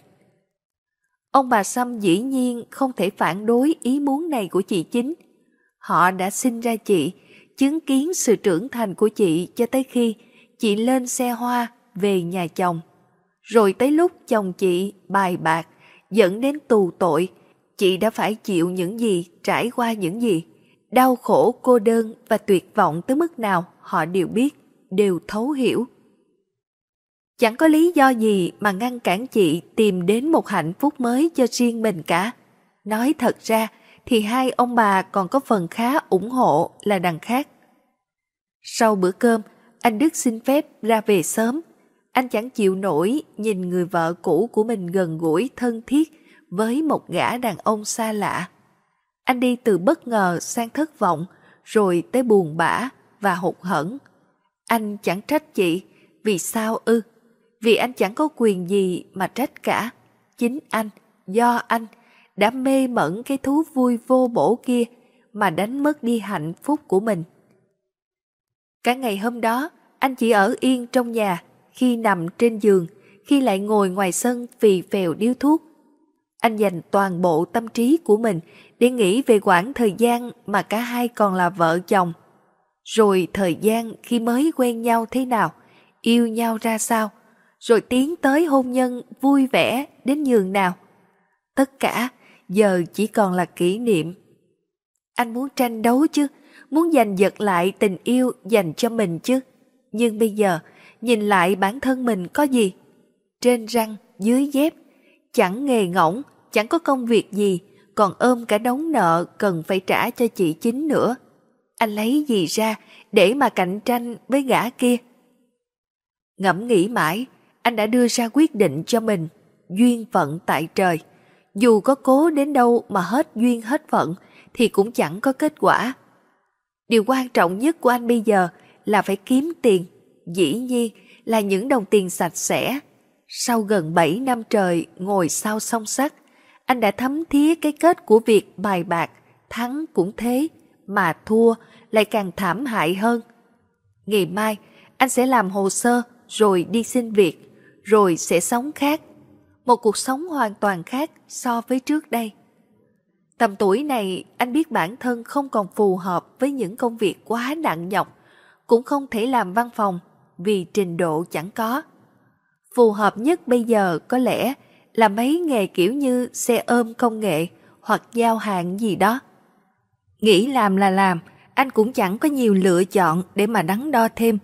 Ông bà Sâm dĩ nhiên không thể phản đối ý muốn này của chị chính. Họ đã sinh ra chị, chứng kiến sự trưởng thành của chị cho tới khi chị lên xe hoa về nhà chồng. Rồi tới lúc chồng chị bài bạc, dẫn đến tù tội, chị đã phải chịu những gì, trải qua những gì. Đau khổ, cô đơn và tuyệt vọng tới mức nào họ đều biết, đều thấu hiểu. Chẳng có lý do gì mà ngăn cản chị tìm đến một hạnh phúc mới cho riêng mình cả. Nói thật ra thì hai ông bà còn có phần khá ủng hộ là đằng khác. Sau bữa cơm, anh Đức xin phép ra về sớm. Anh chẳng chịu nổi nhìn người vợ cũ của mình gần gũi thân thiết với một gã đàn ông xa lạ. Anh đi từ bất ngờ sang thất vọng, rồi tới buồn bã và hụt hẫng. Anh chẳng trách chị, vì sao ư? Vì anh chẳng có quyền gì mà trách cả. Chính anh, do anh, đã mê mẩn cái thú vui vô bổ kia mà đánh mất đi hạnh phúc của mình. Cả ngày hôm đó, anh chỉ ở yên trong nhà, khi nằm trên giường, khi lại ngồi ngoài sân vì phèo điếu thuốc. Anh dành toàn bộ tâm trí của mình để nghĩ về quãng thời gian mà cả hai còn là vợ chồng. Rồi thời gian khi mới quen nhau thế nào, yêu nhau ra sao, rồi tiến tới hôn nhân vui vẻ đến nhường nào. Tất cả giờ chỉ còn là kỷ niệm. Anh muốn tranh đấu chứ, muốn giành giật lại tình yêu dành cho mình chứ. Nhưng bây giờ, nhìn lại bản thân mình có gì? Trên răng, dưới dép, chẳng nghề ngỗng, chẳng có công việc gì, còn ôm cả đống nợ cần phải trả cho chị chính nữa. Anh lấy gì ra để mà cạnh tranh với gã kia? Ngẫm nghĩ mãi, anh đã đưa ra quyết định cho mình, duyên phận tại trời. Dù có cố đến đâu mà hết duyên hết phận thì cũng chẳng có kết quả. Điều quan trọng nhất của anh bây giờ là phải kiếm tiền, dĩ nhiên là những đồng tiền sạch sẽ. Sau gần 7 năm trời ngồi sau song sắt, anh đã thấm thía cái kết của việc bài bạc, thắng cũng thế, mà thua lại càng thảm hại hơn. Ngày mai, anh sẽ làm hồ sơ rồi đi xin việc, rồi sẽ sống khác. Một cuộc sống hoàn toàn khác so với trước đây. Tầm tuổi này, anh biết bản thân không còn phù hợp với những công việc quá nặng nhọc, cũng không thể làm văn phòng vì trình độ chẳng có. Phù hợp nhất bây giờ có lẽ là mấy nghề kiểu như xe ôm công nghệ hoặc giao hàng gì đó. Nghĩ làm là làm, anh cũng chẳng có nhiều lựa chọn để mà đắn đo thêm.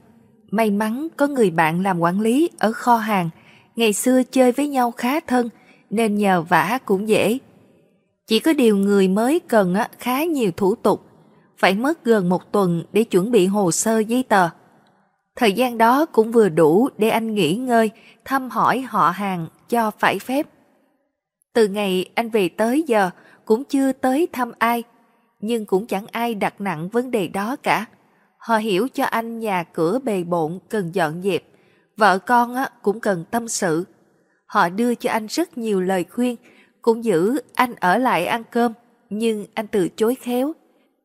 May mắn có người bạn làm quản lý ở kho hàng, ngày xưa chơi với nhau khá thân nên nhờ vả cũng dễ. Chỉ có điều người mới cần khá nhiều thủ tục, phải mất gần một tuần để chuẩn bị hồ sơ giấy tờ. Thời gian đó cũng vừa đủ để anh nghỉ ngơi, thăm hỏi họ hàng cho phải phép. Từ ngày anh về tới giờ cũng chưa tới thăm ai, nhưng cũng chẳng ai đặt nặng vấn đề đó cả. Họ hiểu cho anh nhà cửa bề bộn cần dọn dẹp, vợ con cũng cần tâm sự. Họ đưa cho anh rất nhiều lời khuyên, cũng giữ anh ở lại ăn cơm, nhưng anh từ chối khéo.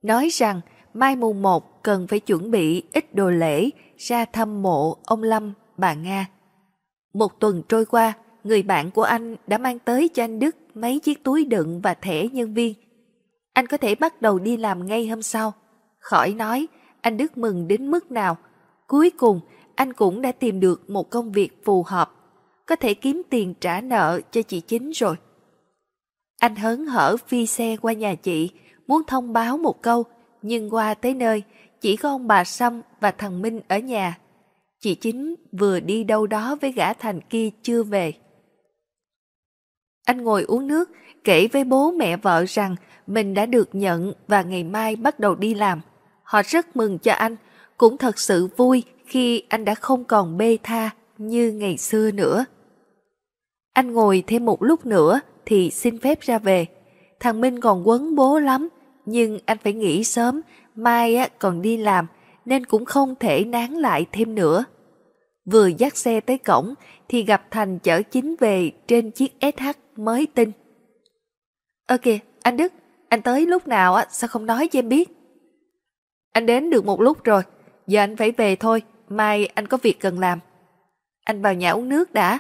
Nói rằng mai mùng một cần phải chuẩn bị ít đồ lễ ra thăm mộ ông Lâm, bà Nga. Một tuần trôi qua, người bạn của anh đã mang tới cho anh Đức mấy chiếc túi đựng và thẻ nhân viên. Anh có thể bắt đầu đi làm ngay hôm sau. Khỏi nói, anh Đức mừng đến mức nào. Cuối cùng, anh cũng đã tìm được một công việc phù hợp, có thể kiếm tiền trả nợ cho chị chính rồi. Anh hớn hở phi xe qua nhà chị, muốn thông báo một câu, nhưng qua tới nơi, chỉ có ông bà Sâm và thằng Minh ở nhà. Chị chính vừa đi đâu đó với gã thành kia chưa về. Anh ngồi uống nước, kể với bố mẹ vợ rằng mình đã được nhận và ngày mai bắt đầu đi làm. Họ rất mừng cho anh, cũng thật sự vui khi anh đã không còn bê tha như ngày xưa nữa. Anh ngồi thêm một lúc nữa thì xin phép ra về. Thằng Minh còn quấn bố lắm, nhưng anh phải nghỉ sớm, mai á, còn đi làm nên cũng không thể nán lại thêm nữa. Vừa dắt xe tới cổng thì gặp Thành chở chính về trên chiếc SH mới tinh. Ơ kìa, anh Đức, anh tới lúc nào á, sao không nói cho em biết? Anh đến được một lúc rồi, giờ anh phải về thôi, mai anh có việc cần làm. Anh vào nhà uống nước đã.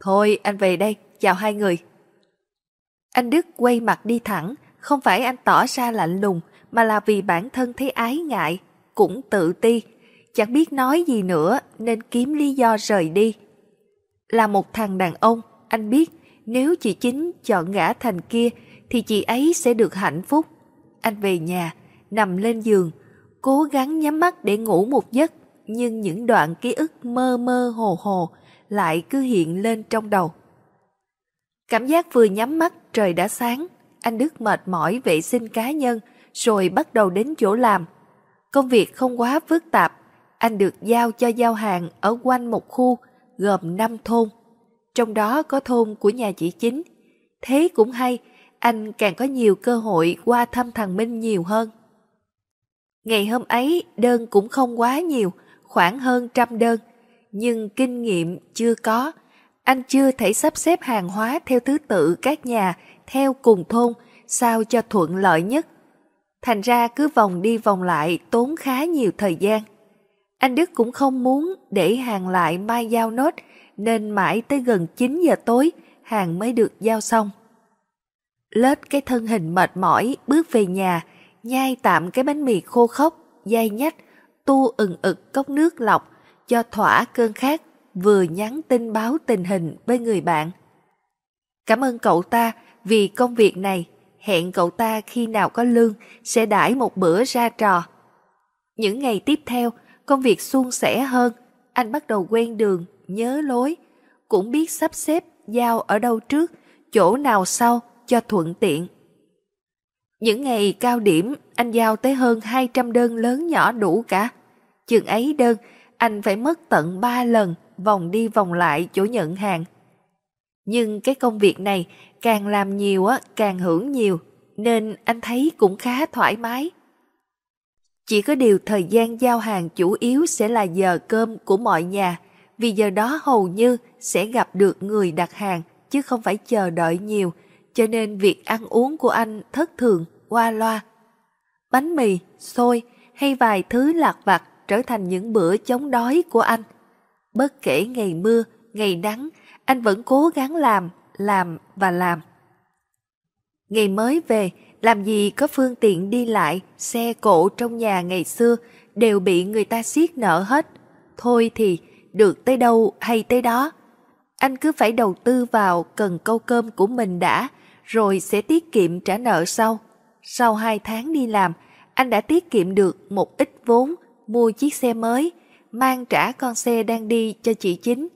Thôi, anh về đây, chào hai người. Anh Đức quay mặt đi thẳng, không phải anh tỏ ra lạnh lùng, mà là vì bản thân thấy ái ngại, cũng tự ti, chẳng biết nói gì nữa nên kiếm lý do rời đi. Là một thằng đàn ông, anh biết nếu chị chính chọn gã thành kia thì chị ấy sẽ được hạnh phúc. Anh về nhà, nằm lên giường, cố gắng nhắm mắt để ngủ một giấc, nhưng những đoạn ký ức mơ mơ hồ hồ lại cứ hiện lên trong đầu. Cảm giác vừa nhắm mắt trời đã sáng, anh Đức mệt mỏi vệ sinh cá nhân rồi bắt đầu đến chỗ làm. Công việc không quá phức tạp, anh được giao cho giao hàng ở quanh một khu gồm 5 thôn. Trong đó có thôn của nhà chị Chính. Thế cũng hay, anh càng có nhiều cơ hội qua thăm thằng Minh nhiều hơn. Ngày hôm ấy đơn cũng không quá nhiều, khoảng hơn trăm đơn. Nhưng kinh nghiệm chưa có, anh chưa thể sắp xếp hàng hóa theo thứ tự các nhà theo cùng thôn sao cho thuận lợi nhất. Thành ra cứ vòng đi vòng lại tốn khá nhiều thời gian. Anh Đức cũng không muốn để hàng lại mai giao nốt nên mãi tới gần 9 giờ tối hàng mới được giao xong. Lết cái thân hình mệt mỏi bước về nhà, nhai tạm cái bánh mì khô khốc, dai nhách, tu ừng ực cốc nước lọc cho thỏa cơn khát vừa nhắn tin báo tình hình với người bạn. Cảm ơn cậu ta vì công việc này, hẹn cậu ta khi nào có lương sẽ đãi một bữa ra trò. Những ngày tiếp theo, công việc suôn sẻ hơn, anh bắt đầu quen đường, nhớ lối, cũng biết sắp xếp giao ở đâu trước, chỗ nào sau cho thuận tiện. Những ngày cao điểm, anh giao tới hơn 200 đơn lớn nhỏ đủ cả. Chừng ấy đơn, anh phải mất tận 3 lần vòng đi vòng lại chỗ nhận hàng. Nhưng cái công việc này càng làm nhiều á càng hưởng nhiều, nên anh thấy cũng khá thoải mái. Chỉ có điều thời gian giao hàng chủ yếu sẽ là giờ cơm của mọi nhà, vì giờ đó hầu như sẽ gặp được người đặt hàng chứ không phải chờ đợi nhiều, cho nên việc ăn uống của anh thất thường, qua loa. Bánh mì, xôi hay vài thứ lạc vặt trở thành những bữa chống đói của anh. Bất kể ngày mưa, ngày nắng, anh vẫn cố gắng làm, làm và làm. Ngày mới về, làm gì có phương tiện đi lại, xe cộ trong nhà ngày xưa đều bị người ta siết nợ hết. Thôi thì, được tới đâu hay tới đó. Anh cứ phải đầu tư vào cần câu cơm của mình đã, rồi sẽ tiết kiệm trả nợ sau. Sau hai tháng đi làm, anh đã tiết kiệm được một ít vốn, mua chiếc xe mới, mang trả con xe đang đi cho chị Chính.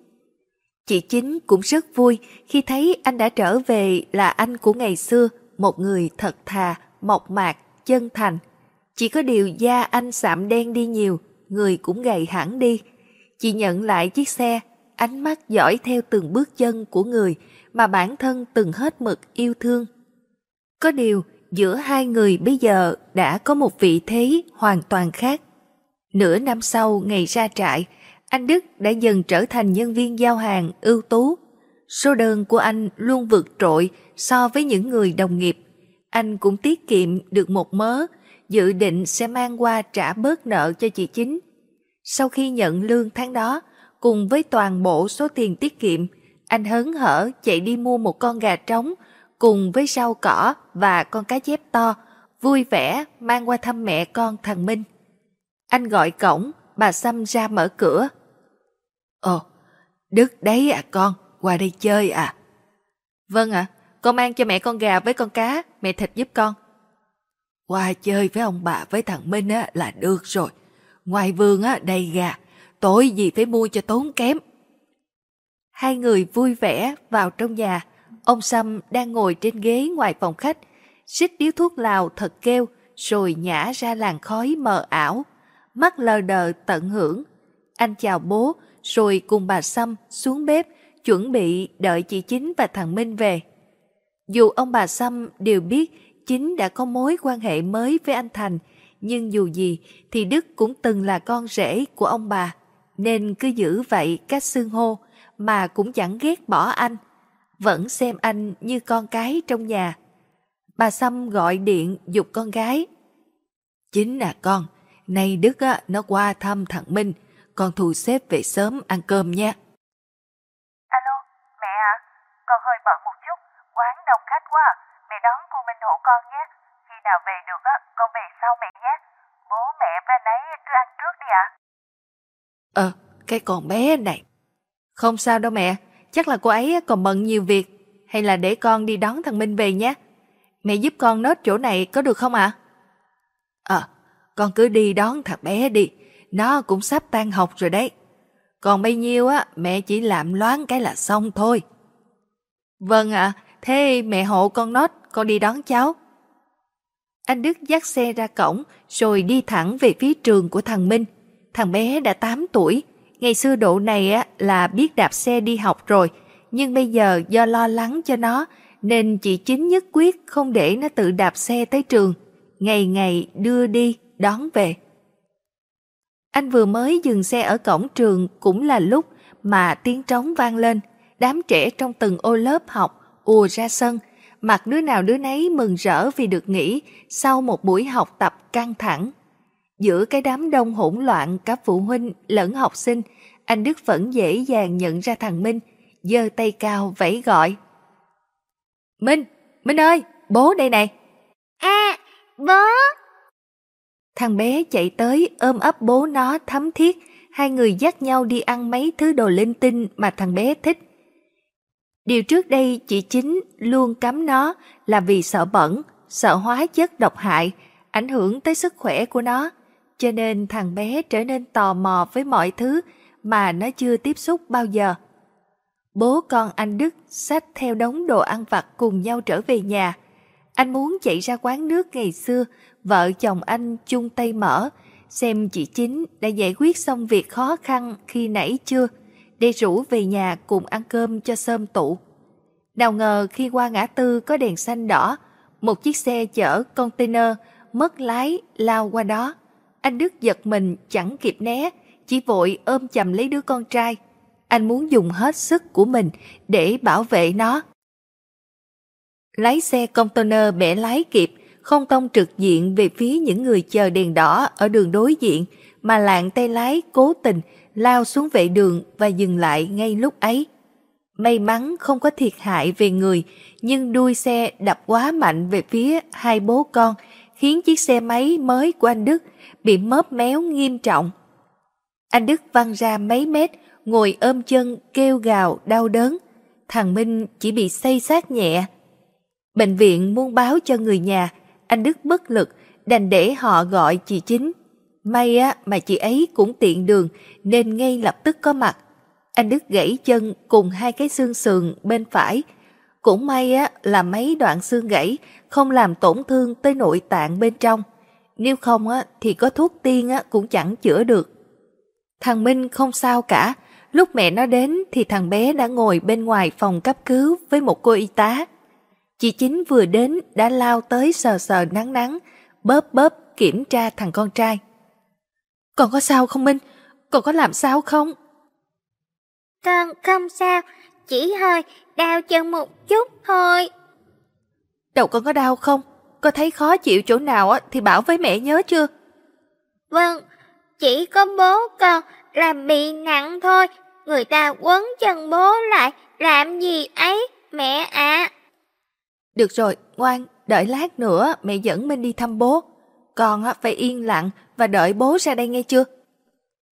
Chị Chính cũng rất vui khi thấy anh đã trở về là anh của ngày xưa, một người thật thà, mộc mạc, chân thành. Chỉ có điều da anh sạm đen đi nhiều, người cũng gầy hẳn đi. Chị nhận lại chiếc xe, ánh mắt dõi theo từng bước chân của người mà bản thân từng hết mực yêu thương. Có điều, giữa hai người bây giờ đã có một vị thế hoàn toàn khác. Nửa năm sau ngày ra trại, anh Đức đã dần trở thành nhân viên giao hàng ưu tú. Số đơn của anh luôn vượt trội so với những người đồng nghiệp. Anh cũng tiết kiệm được một mớ, dự định sẽ mang qua trả bớt nợ cho chị Chính. Sau khi nhận lương tháng đó, cùng với toàn bộ số tiền tiết kiệm, anh hớn hở chạy đi mua một con gà trống cùng với rau cỏ và con cá chép to, vui vẻ mang qua thăm mẹ con thằng Minh. Anh gọi cổng, bà Sâm ra mở cửa. Ồ, Đức đấy à con, qua đây chơi à? Vâng ạ, con mang cho mẹ con gà với con cá, mẹ thịt giúp con. Qua chơi với ông bà với thằng Minh á là được rồi. Ngoài vườn á đầy gà, tối gì phải mua cho tốn kém. Hai người vui vẻ vào trong nhà, ông Sâm đang ngồi trên ghế ngoài phòng khách, xích điếu thuốc lào thật kêu, rồi nhả ra làn khói mờ ảo, mắt lờ đờ tận hưởng. Anh chào bố, rồi cùng bà Sâm xuống bếp, chuẩn bị đợi chị Chính và thằng Minh về. Dù ông bà Sâm đều biết Chính đã có mối quan hệ mới với anh Thành, nhưng dù gì thì Đức cũng từng là con rể của ông bà, nên cứ giữ vậy cách xưng hô mà cũng chẳng ghét bỏ anh, vẫn xem anh như con cái trong nhà. Bà Sâm gọi điện dục con gái. Chính là con, nay Đức á, nó qua thăm thằng Minh, con thu xếp về sớm ăn cơm nha. Alo, mẹ à, con hơi bận một chút, quán đông khách quá, mẹ đón cô Minh hộ con nhé. Khi nào về được á, con về sau mẹ nhé. Bố mẹ và anh ấy cứ ăn trước đi ạ. Ờ, cái con bé này. Không sao đâu mẹ, chắc là cô ấy còn bận nhiều việc. Hay là để con đi đón thằng Minh về nhé. Mẹ giúp con nốt chỗ này có được không ạ? Ờ, con cứ đi đón thằng bé đi. Nó cũng sắp tan học rồi đấy. Còn bấy nhiêu á, mẹ chỉ làm loáng cái là xong thôi. Vâng ạ, thế mẹ hộ con nốt, con đi đón cháu. Anh Đức dắt xe ra cổng, rồi đi thẳng về phía trường của thằng Minh. Thằng bé đã 8 tuổi, ngày xưa độ này á là biết đạp xe đi học rồi, nhưng bây giờ do lo lắng cho nó nên chị chính nhất quyết không để nó tự đạp xe tới trường, ngày ngày đưa đi, đón về. Anh vừa mới dừng xe ở cổng trường cũng là lúc mà tiếng trống vang lên, đám trẻ trong từng ô lớp học ùa ra sân, mặt đứa nào đứa nấy mừng rỡ vì được nghỉ sau một buổi học tập căng thẳng. Giữa cái đám đông hỗn loạn cả phụ huynh lẫn học sinh, anh Đức vẫn dễ dàng nhận ra thằng Minh, giơ tay cao vẫy gọi. Minh, Minh ơi, bố đây này. À, bố. Thằng bé chạy tới ôm ấp bố nó thấm thiết, hai người dắt nhau đi ăn mấy thứ đồ linh tinh mà thằng bé thích. Điều trước đây chị chính luôn cấm nó là vì sợ bẩn, sợ hóa chất độc hại, ảnh hưởng tới sức khỏe của nó, cho nên thằng bé trở nên tò mò với mọi thứ mà nó chưa tiếp xúc bao giờ. Bố con anh Đức xách theo đống đồ ăn vặt cùng nhau trở về nhà. Anh muốn chạy ra quán nước ngày xưa, vợ chồng anh chung tay mở, xem chị Chính đã giải quyết xong việc khó khăn khi nãy chưa, để rủ về nhà cùng ăn cơm cho sơm tụ. Nào ngờ khi qua ngã tư có đèn xanh đỏ, một chiếc xe chở container mất lái lao qua đó. Anh Đức giật mình chẳng kịp né, chỉ vội ôm chầm lấy đứa con trai. Anh muốn dùng hết sức của mình để bảo vệ nó. Lái xe container bẻ lái kịp, không tông trực diện về phía những người chờ đèn đỏ ở đường đối diện, mà lạng tay lái cố tình lao xuống vệ đường và dừng lại ngay lúc ấy. May mắn không có thiệt hại về người, nhưng đuôi xe đập quá mạnh về phía hai bố con, khiến chiếc xe máy mới của anh Đức bị mớp méo nghiêm trọng. Anh Đức văng ra mấy mét, ngồi ôm chân kêu gào đau đớn. Thằng Minh chỉ bị xây sát nhẹ. Bệnh viện muốn báo cho người nhà, anh Đức bất lực, đành để họ gọi chị Chính. May á mà chị ấy cũng tiện đường nên ngay lập tức có mặt. Anh Đức gãy chân cùng hai cái xương sườn bên phải. Cũng may á là mấy đoạn xương gãy không làm tổn thương tới nội tạng bên trong. Nếu không á thì có thuốc tiên á cũng chẳng chữa được. Thằng Minh không sao cả. Lúc mẹ nó đến thì thằng bé đã ngồi bên ngoài phòng cấp cứu với một cô y tá. Chị Chính vừa đến đã lao tới sờ sờ nắng nắng, bóp bóp kiểm tra thằng con trai. Còn có sao không Minh? Còn có làm sao không? Con không sao, chỉ hơi đau chân một chút thôi. Đầu con có đau không? Có thấy khó chịu chỗ nào thì bảo với mẹ nhớ chưa? Vâng, chỉ có bố con làm bị nặng thôi. Người ta quấn chân bố lại, làm gì ấy, mẹ ạ. Được rồi, ngoan, đợi lát nữa mẹ dẫn Minh đi thăm bố. Con phải yên lặng và đợi bố ra đây nghe chưa?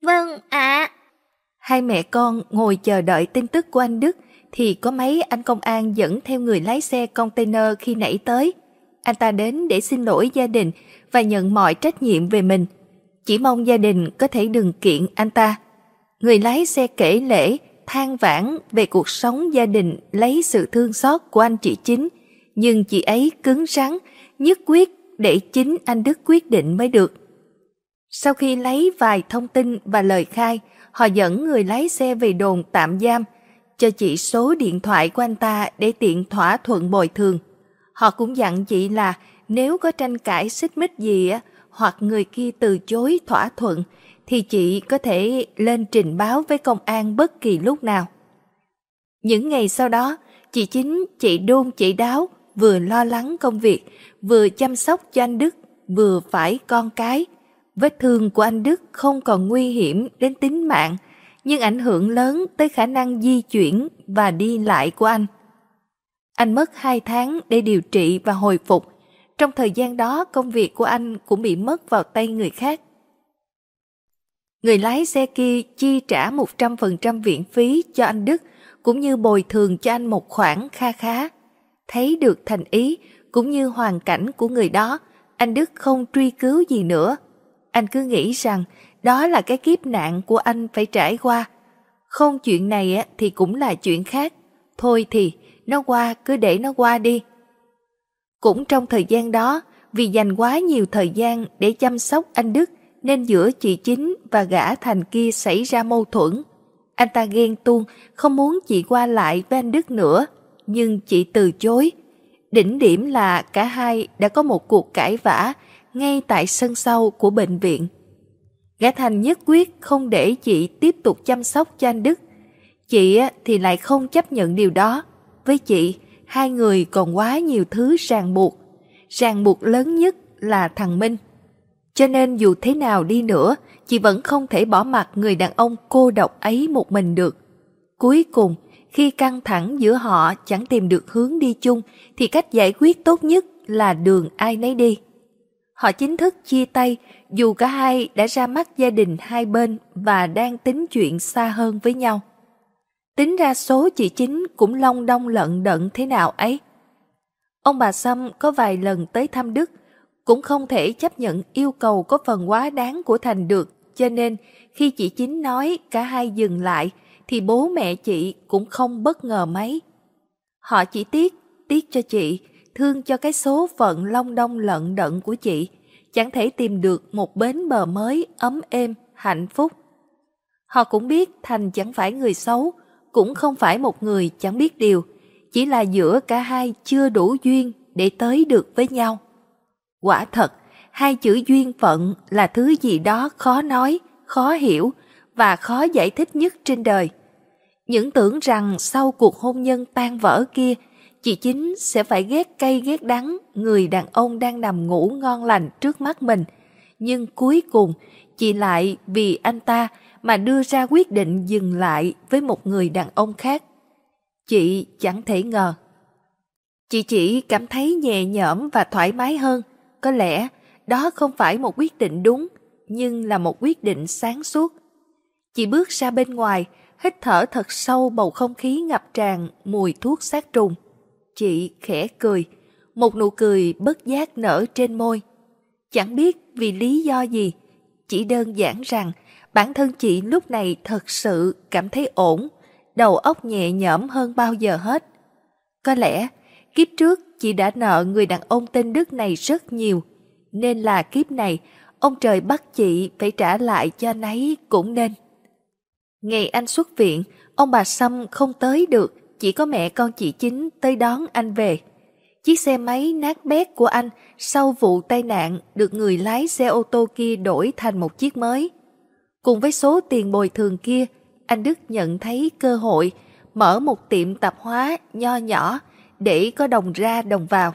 Vâng ạ. Hai mẹ con ngồi chờ đợi tin tức của anh Đức thì có mấy anh công an dẫn theo người lái xe container khi nãy tới. Anh ta đến để xin lỗi gia đình và nhận mọi trách nhiệm về mình. Chỉ mong gia đình có thể đừng kiện anh ta. Người lái xe kể lễ, than vãn về cuộc sống gia đình lấy sự thương xót của anh chị chính. Nhưng chị ấy cứng rắn, nhất quyết để chính anh Đức quyết định mới được. Sau khi lấy vài thông tin và lời khai, họ dẫn người lái xe về đồn tạm giam, cho chị số điện thoại của anh ta để tiện thỏa thuận bồi thường. Họ cũng dặn chị là nếu có tranh cãi xích mích gì á, hoặc người kia từ chối thỏa thuận thì chị có thể lên trình báo với công an bất kỳ lúc nào. Những ngày sau đó, chị chính chị đôn chị đáo vừa lo lắng công việc, vừa chăm sóc cho anh Đức, vừa phải con cái. Vết thương của anh Đức không còn nguy hiểm đến tính mạng, nhưng ảnh hưởng lớn tới khả năng di chuyển và đi lại của anh. Anh mất 2 tháng để điều trị và hồi phục. Trong thời gian đó, công việc của anh cũng bị mất vào tay người khác. Người lái xe kia chi trả 100% viện phí cho anh Đức, cũng như bồi thường cho anh một khoản kha khá. Thấy được thành ý, cũng như hoàn cảnh của người đó, anh Đức không truy cứu gì nữa. Anh cứ nghĩ rằng đó là cái kiếp nạn của anh phải trải qua. Không chuyện này thì cũng là chuyện khác. Thôi thì, nó qua cứ để nó qua đi. Cũng trong thời gian đó, vì dành quá nhiều thời gian để chăm sóc anh Đức, nên giữa chị Chính và gã thành kia xảy ra mâu thuẫn. Anh ta ghen tuông, không muốn chị qua lại với anh Đức nữa, nhưng chị từ chối. Đỉnh điểm là cả hai đã có một cuộc cãi vã ngay tại sân sau của bệnh viện. Gã Thành nhất quyết không để chị tiếp tục chăm sóc cho anh Đức. Chị thì lại không chấp nhận điều đó. Với chị, hai người còn quá nhiều thứ ràng buộc. Ràng buộc lớn nhất là thằng Minh. Cho nên dù thế nào đi nữa, chị vẫn không thể bỏ mặt người đàn ông cô độc ấy một mình được. Cuối cùng, khi căng thẳng giữa họ chẳng tìm được hướng đi chung, thì cách giải quyết tốt nhất là đường ai nấy đi. Họ chính thức chia tay, dù cả hai đã ra mắt gia đình hai bên và đang tính chuyện xa hơn với nhau. Tính ra số chị chính cũng long đong lận đận thế nào ấy. Ông bà Sâm có vài lần tới thăm Đức, cũng không thể chấp nhận yêu cầu có phần quá đáng của Thành được, cho nên khi chị chính nói cả hai dừng lại, thì bố mẹ chị cũng không bất ngờ mấy. Họ chỉ tiếc, tiếc cho chị, thương cho cái số phận long đong lận đận của chị, chẳng thể tìm được một bến bờ mới ấm êm, hạnh phúc. Họ cũng biết Thành chẳng phải người xấu, cũng không phải một người chẳng biết điều, chỉ là giữa cả hai chưa đủ duyên để tới được với nhau. Quả thật, hai chữ duyên phận là thứ gì đó khó nói, khó hiểu và khó giải thích nhất trên đời. Những tưởng rằng sau cuộc hôn nhân tan vỡ kia, chị chính sẽ phải ghét cay ghét đắng người đàn ông đang nằm ngủ ngon lành trước mắt mình. Nhưng cuối cùng, chị lại vì anh ta mà đưa ra quyết định dừng lại với một người đàn ông khác. Chị chẳng thể ngờ. Chị chỉ cảm thấy nhẹ nhõm và thoải mái hơn. Có lẽ đó không phải một quyết định đúng, nhưng là một quyết định sáng suốt. Chị bước ra bên ngoài, hít thở thật sâu bầu không khí ngập tràn mùi thuốc sát trùng. Chị khẽ cười, một nụ cười bất giác nở trên môi. Chẳng biết vì lý do gì, chỉ đơn giản rằng bản thân chị lúc này thật sự cảm thấy ổn, đầu óc nhẹ nhõm hơn bao giờ hết. Có lẽ kiếp trước chị đã nợ người đàn ông tên Đức này rất nhiều, nên là kiếp này ông trời bắt chị phải trả lại cho nấy cũng nên. Ngày anh xuất viện, ông bà Sâm không tới được, chỉ có mẹ con chị Chính tới đón anh về. Chiếc xe máy nát bét của anh sau vụ tai nạn được người lái xe ô tô kia đổi thành một chiếc mới. Cùng với số tiền bồi thường kia, anh Đức nhận thấy cơ hội mở một tiệm tạp hóa nho nhỏ để có đồng ra đồng vào.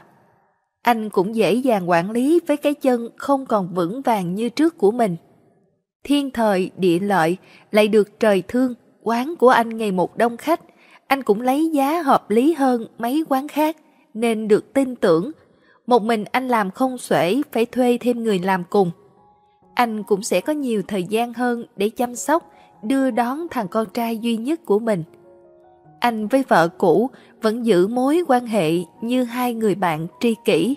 Anh cũng dễ dàng quản lý với cái chân không còn vững vàng như trước của mình. Thiên thời, địa lợi lại được trời thương, quán của anh ngày một đông khách, anh cũng lấy giá hợp lý hơn mấy quán khác nên được tin tưởng. Một mình anh làm không xuể phải thuê thêm người làm cùng anh cũng sẽ có nhiều thời gian hơn để chăm sóc, đưa đón thằng con trai duy nhất của mình. Anh với vợ cũ vẫn giữ mối quan hệ như hai người bạn tri kỷ.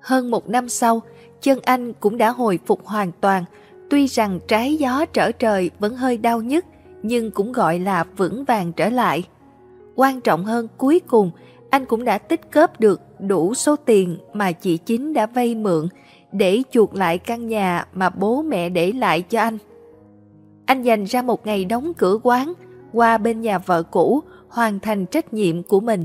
Hơn một năm sau, chân anh cũng đã hồi phục hoàn toàn, tuy rằng trái gió trở trời vẫn hơi đau nhức, nhưng cũng gọi là vững vàng trở lại. Quan trọng hơn cuối cùng, anh cũng đã tích góp được đủ số tiền mà chị Chính đã vay mượn để chuộc lại căn nhà mà bố mẹ để lại cho anh. Anh dành ra một ngày đóng cửa quán, qua bên nhà vợ cũ, hoàn thành trách nhiệm của mình.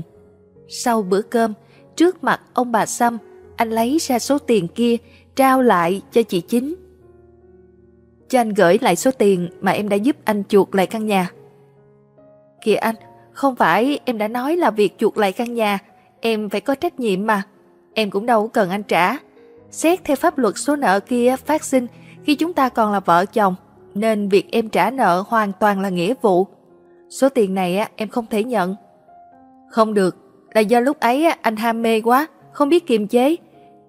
Sau bữa cơm, trước mặt ông bà Sâm, anh lấy ra số tiền kia, trao lại cho chị Chính. Cho anh gửi lại số tiền mà em đã giúp anh chuộc lại căn nhà. Kìa anh, không phải em đã nói là việc chuộc lại căn nhà, em phải có trách nhiệm mà. Em cũng đâu cần anh trả. Xét theo pháp luật số nợ kia phát sinh khi chúng ta còn là vợ chồng, nên việc em trả nợ hoàn toàn là nghĩa vụ. Số tiền này em không thể nhận. Không được, là do lúc ấy anh ham mê quá, không biết kiềm chế.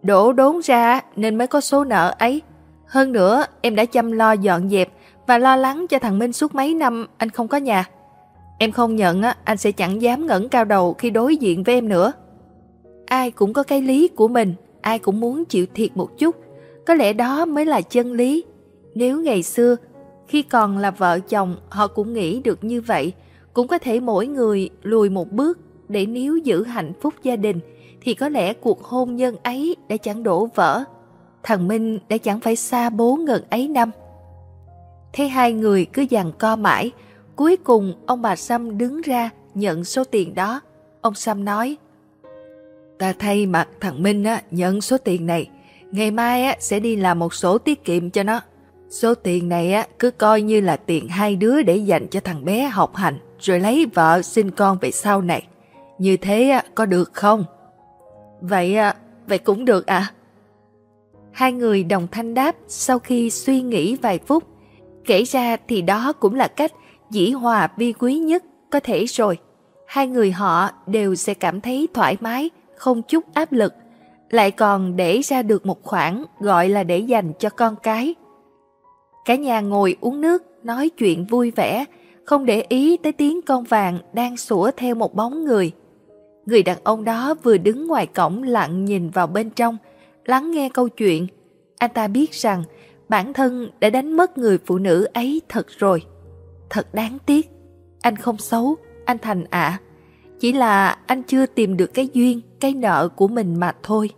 Đổ đốn ra nên mới có số nợ ấy. Hơn nữa, em đã chăm lo dọn dẹp và lo lắng cho thằng Minh suốt mấy năm anh không có nhà. Em không nhận á anh sẽ chẳng dám ngẩng cao đầu khi đối diện với em nữa. Ai cũng có cái lý của mình, ai cũng muốn chịu thiệt một chút. Có lẽ đó mới là chân lý. Nếu ngày xưa, khi còn là vợ chồng họ cũng nghĩ được như vậy, cũng có thể mỗi người lùi một bước để níu giữ hạnh phúc gia đình, thì có lẽ cuộc hôn nhân ấy đã chẳng đổ vỡ. Thằng Minh đã chẳng phải xa bố ngần ấy năm. Thấy hai người cứ dằn co mãi, cuối cùng ông bà Sâm đứng ra nhận số tiền đó. Ông Sâm nói, Ta thay mặt thằng Minh á, nhận số tiền này, ngày mai á, sẽ đi làm một sổ tiết kiệm cho nó. Số tiền này á, cứ coi như là tiền hai đứa để dành cho thằng bé học hành, rồi lấy vợ sinh con về sau này. Như thế á, có được không? Vậy à, vậy cũng được à? Hai người đồng thanh đáp sau khi suy nghĩ vài phút. Kể ra thì đó cũng là cách dĩ hòa vi quý nhất có thể rồi. Hai người họ đều sẽ cảm thấy thoải mái, không chút áp lực, lại còn để ra được một khoản gọi là để dành cho con cái. Cả nhà ngồi uống nước, nói chuyện vui vẻ, không để ý tới tiếng con vàng đang sủa theo một bóng người. Người đàn ông đó vừa đứng ngoài cổng lặng nhìn vào bên trong, lắng nghe câu chuyện. Anh ta biết rằng bản thân đã đánh mất người phụ nữ ấy thật rồi. Thật đáng tiếc. Anh không xấu, anh thành ạ. Chỉ là anh chưa tìm được cái duyên, cái nợ của mình mà thôi.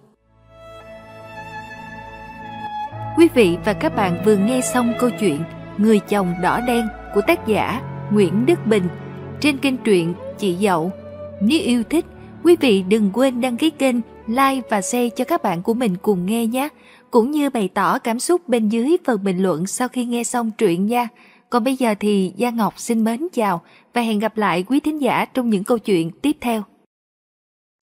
Quý vị và các bạn vừa nghe xong câu chuyện Người chồng đỏ đen của tác giả Nguyễn Đức Bình trên kênh truyện Chị Dậu. Nếu yêu thích, quý vị đừng quên đăng ký kênh, like và share cho các bạn của mình cùng nghe nhé. Cũng như bày tỏ cảm xúc bên dưới phần bình luận sau khi nghe xong truyện nha. Còn bây giờ thì Gia Ngọc xin mến chào và hẹn gặp lại quý thính giả trong những câu chuyện tiếp theo.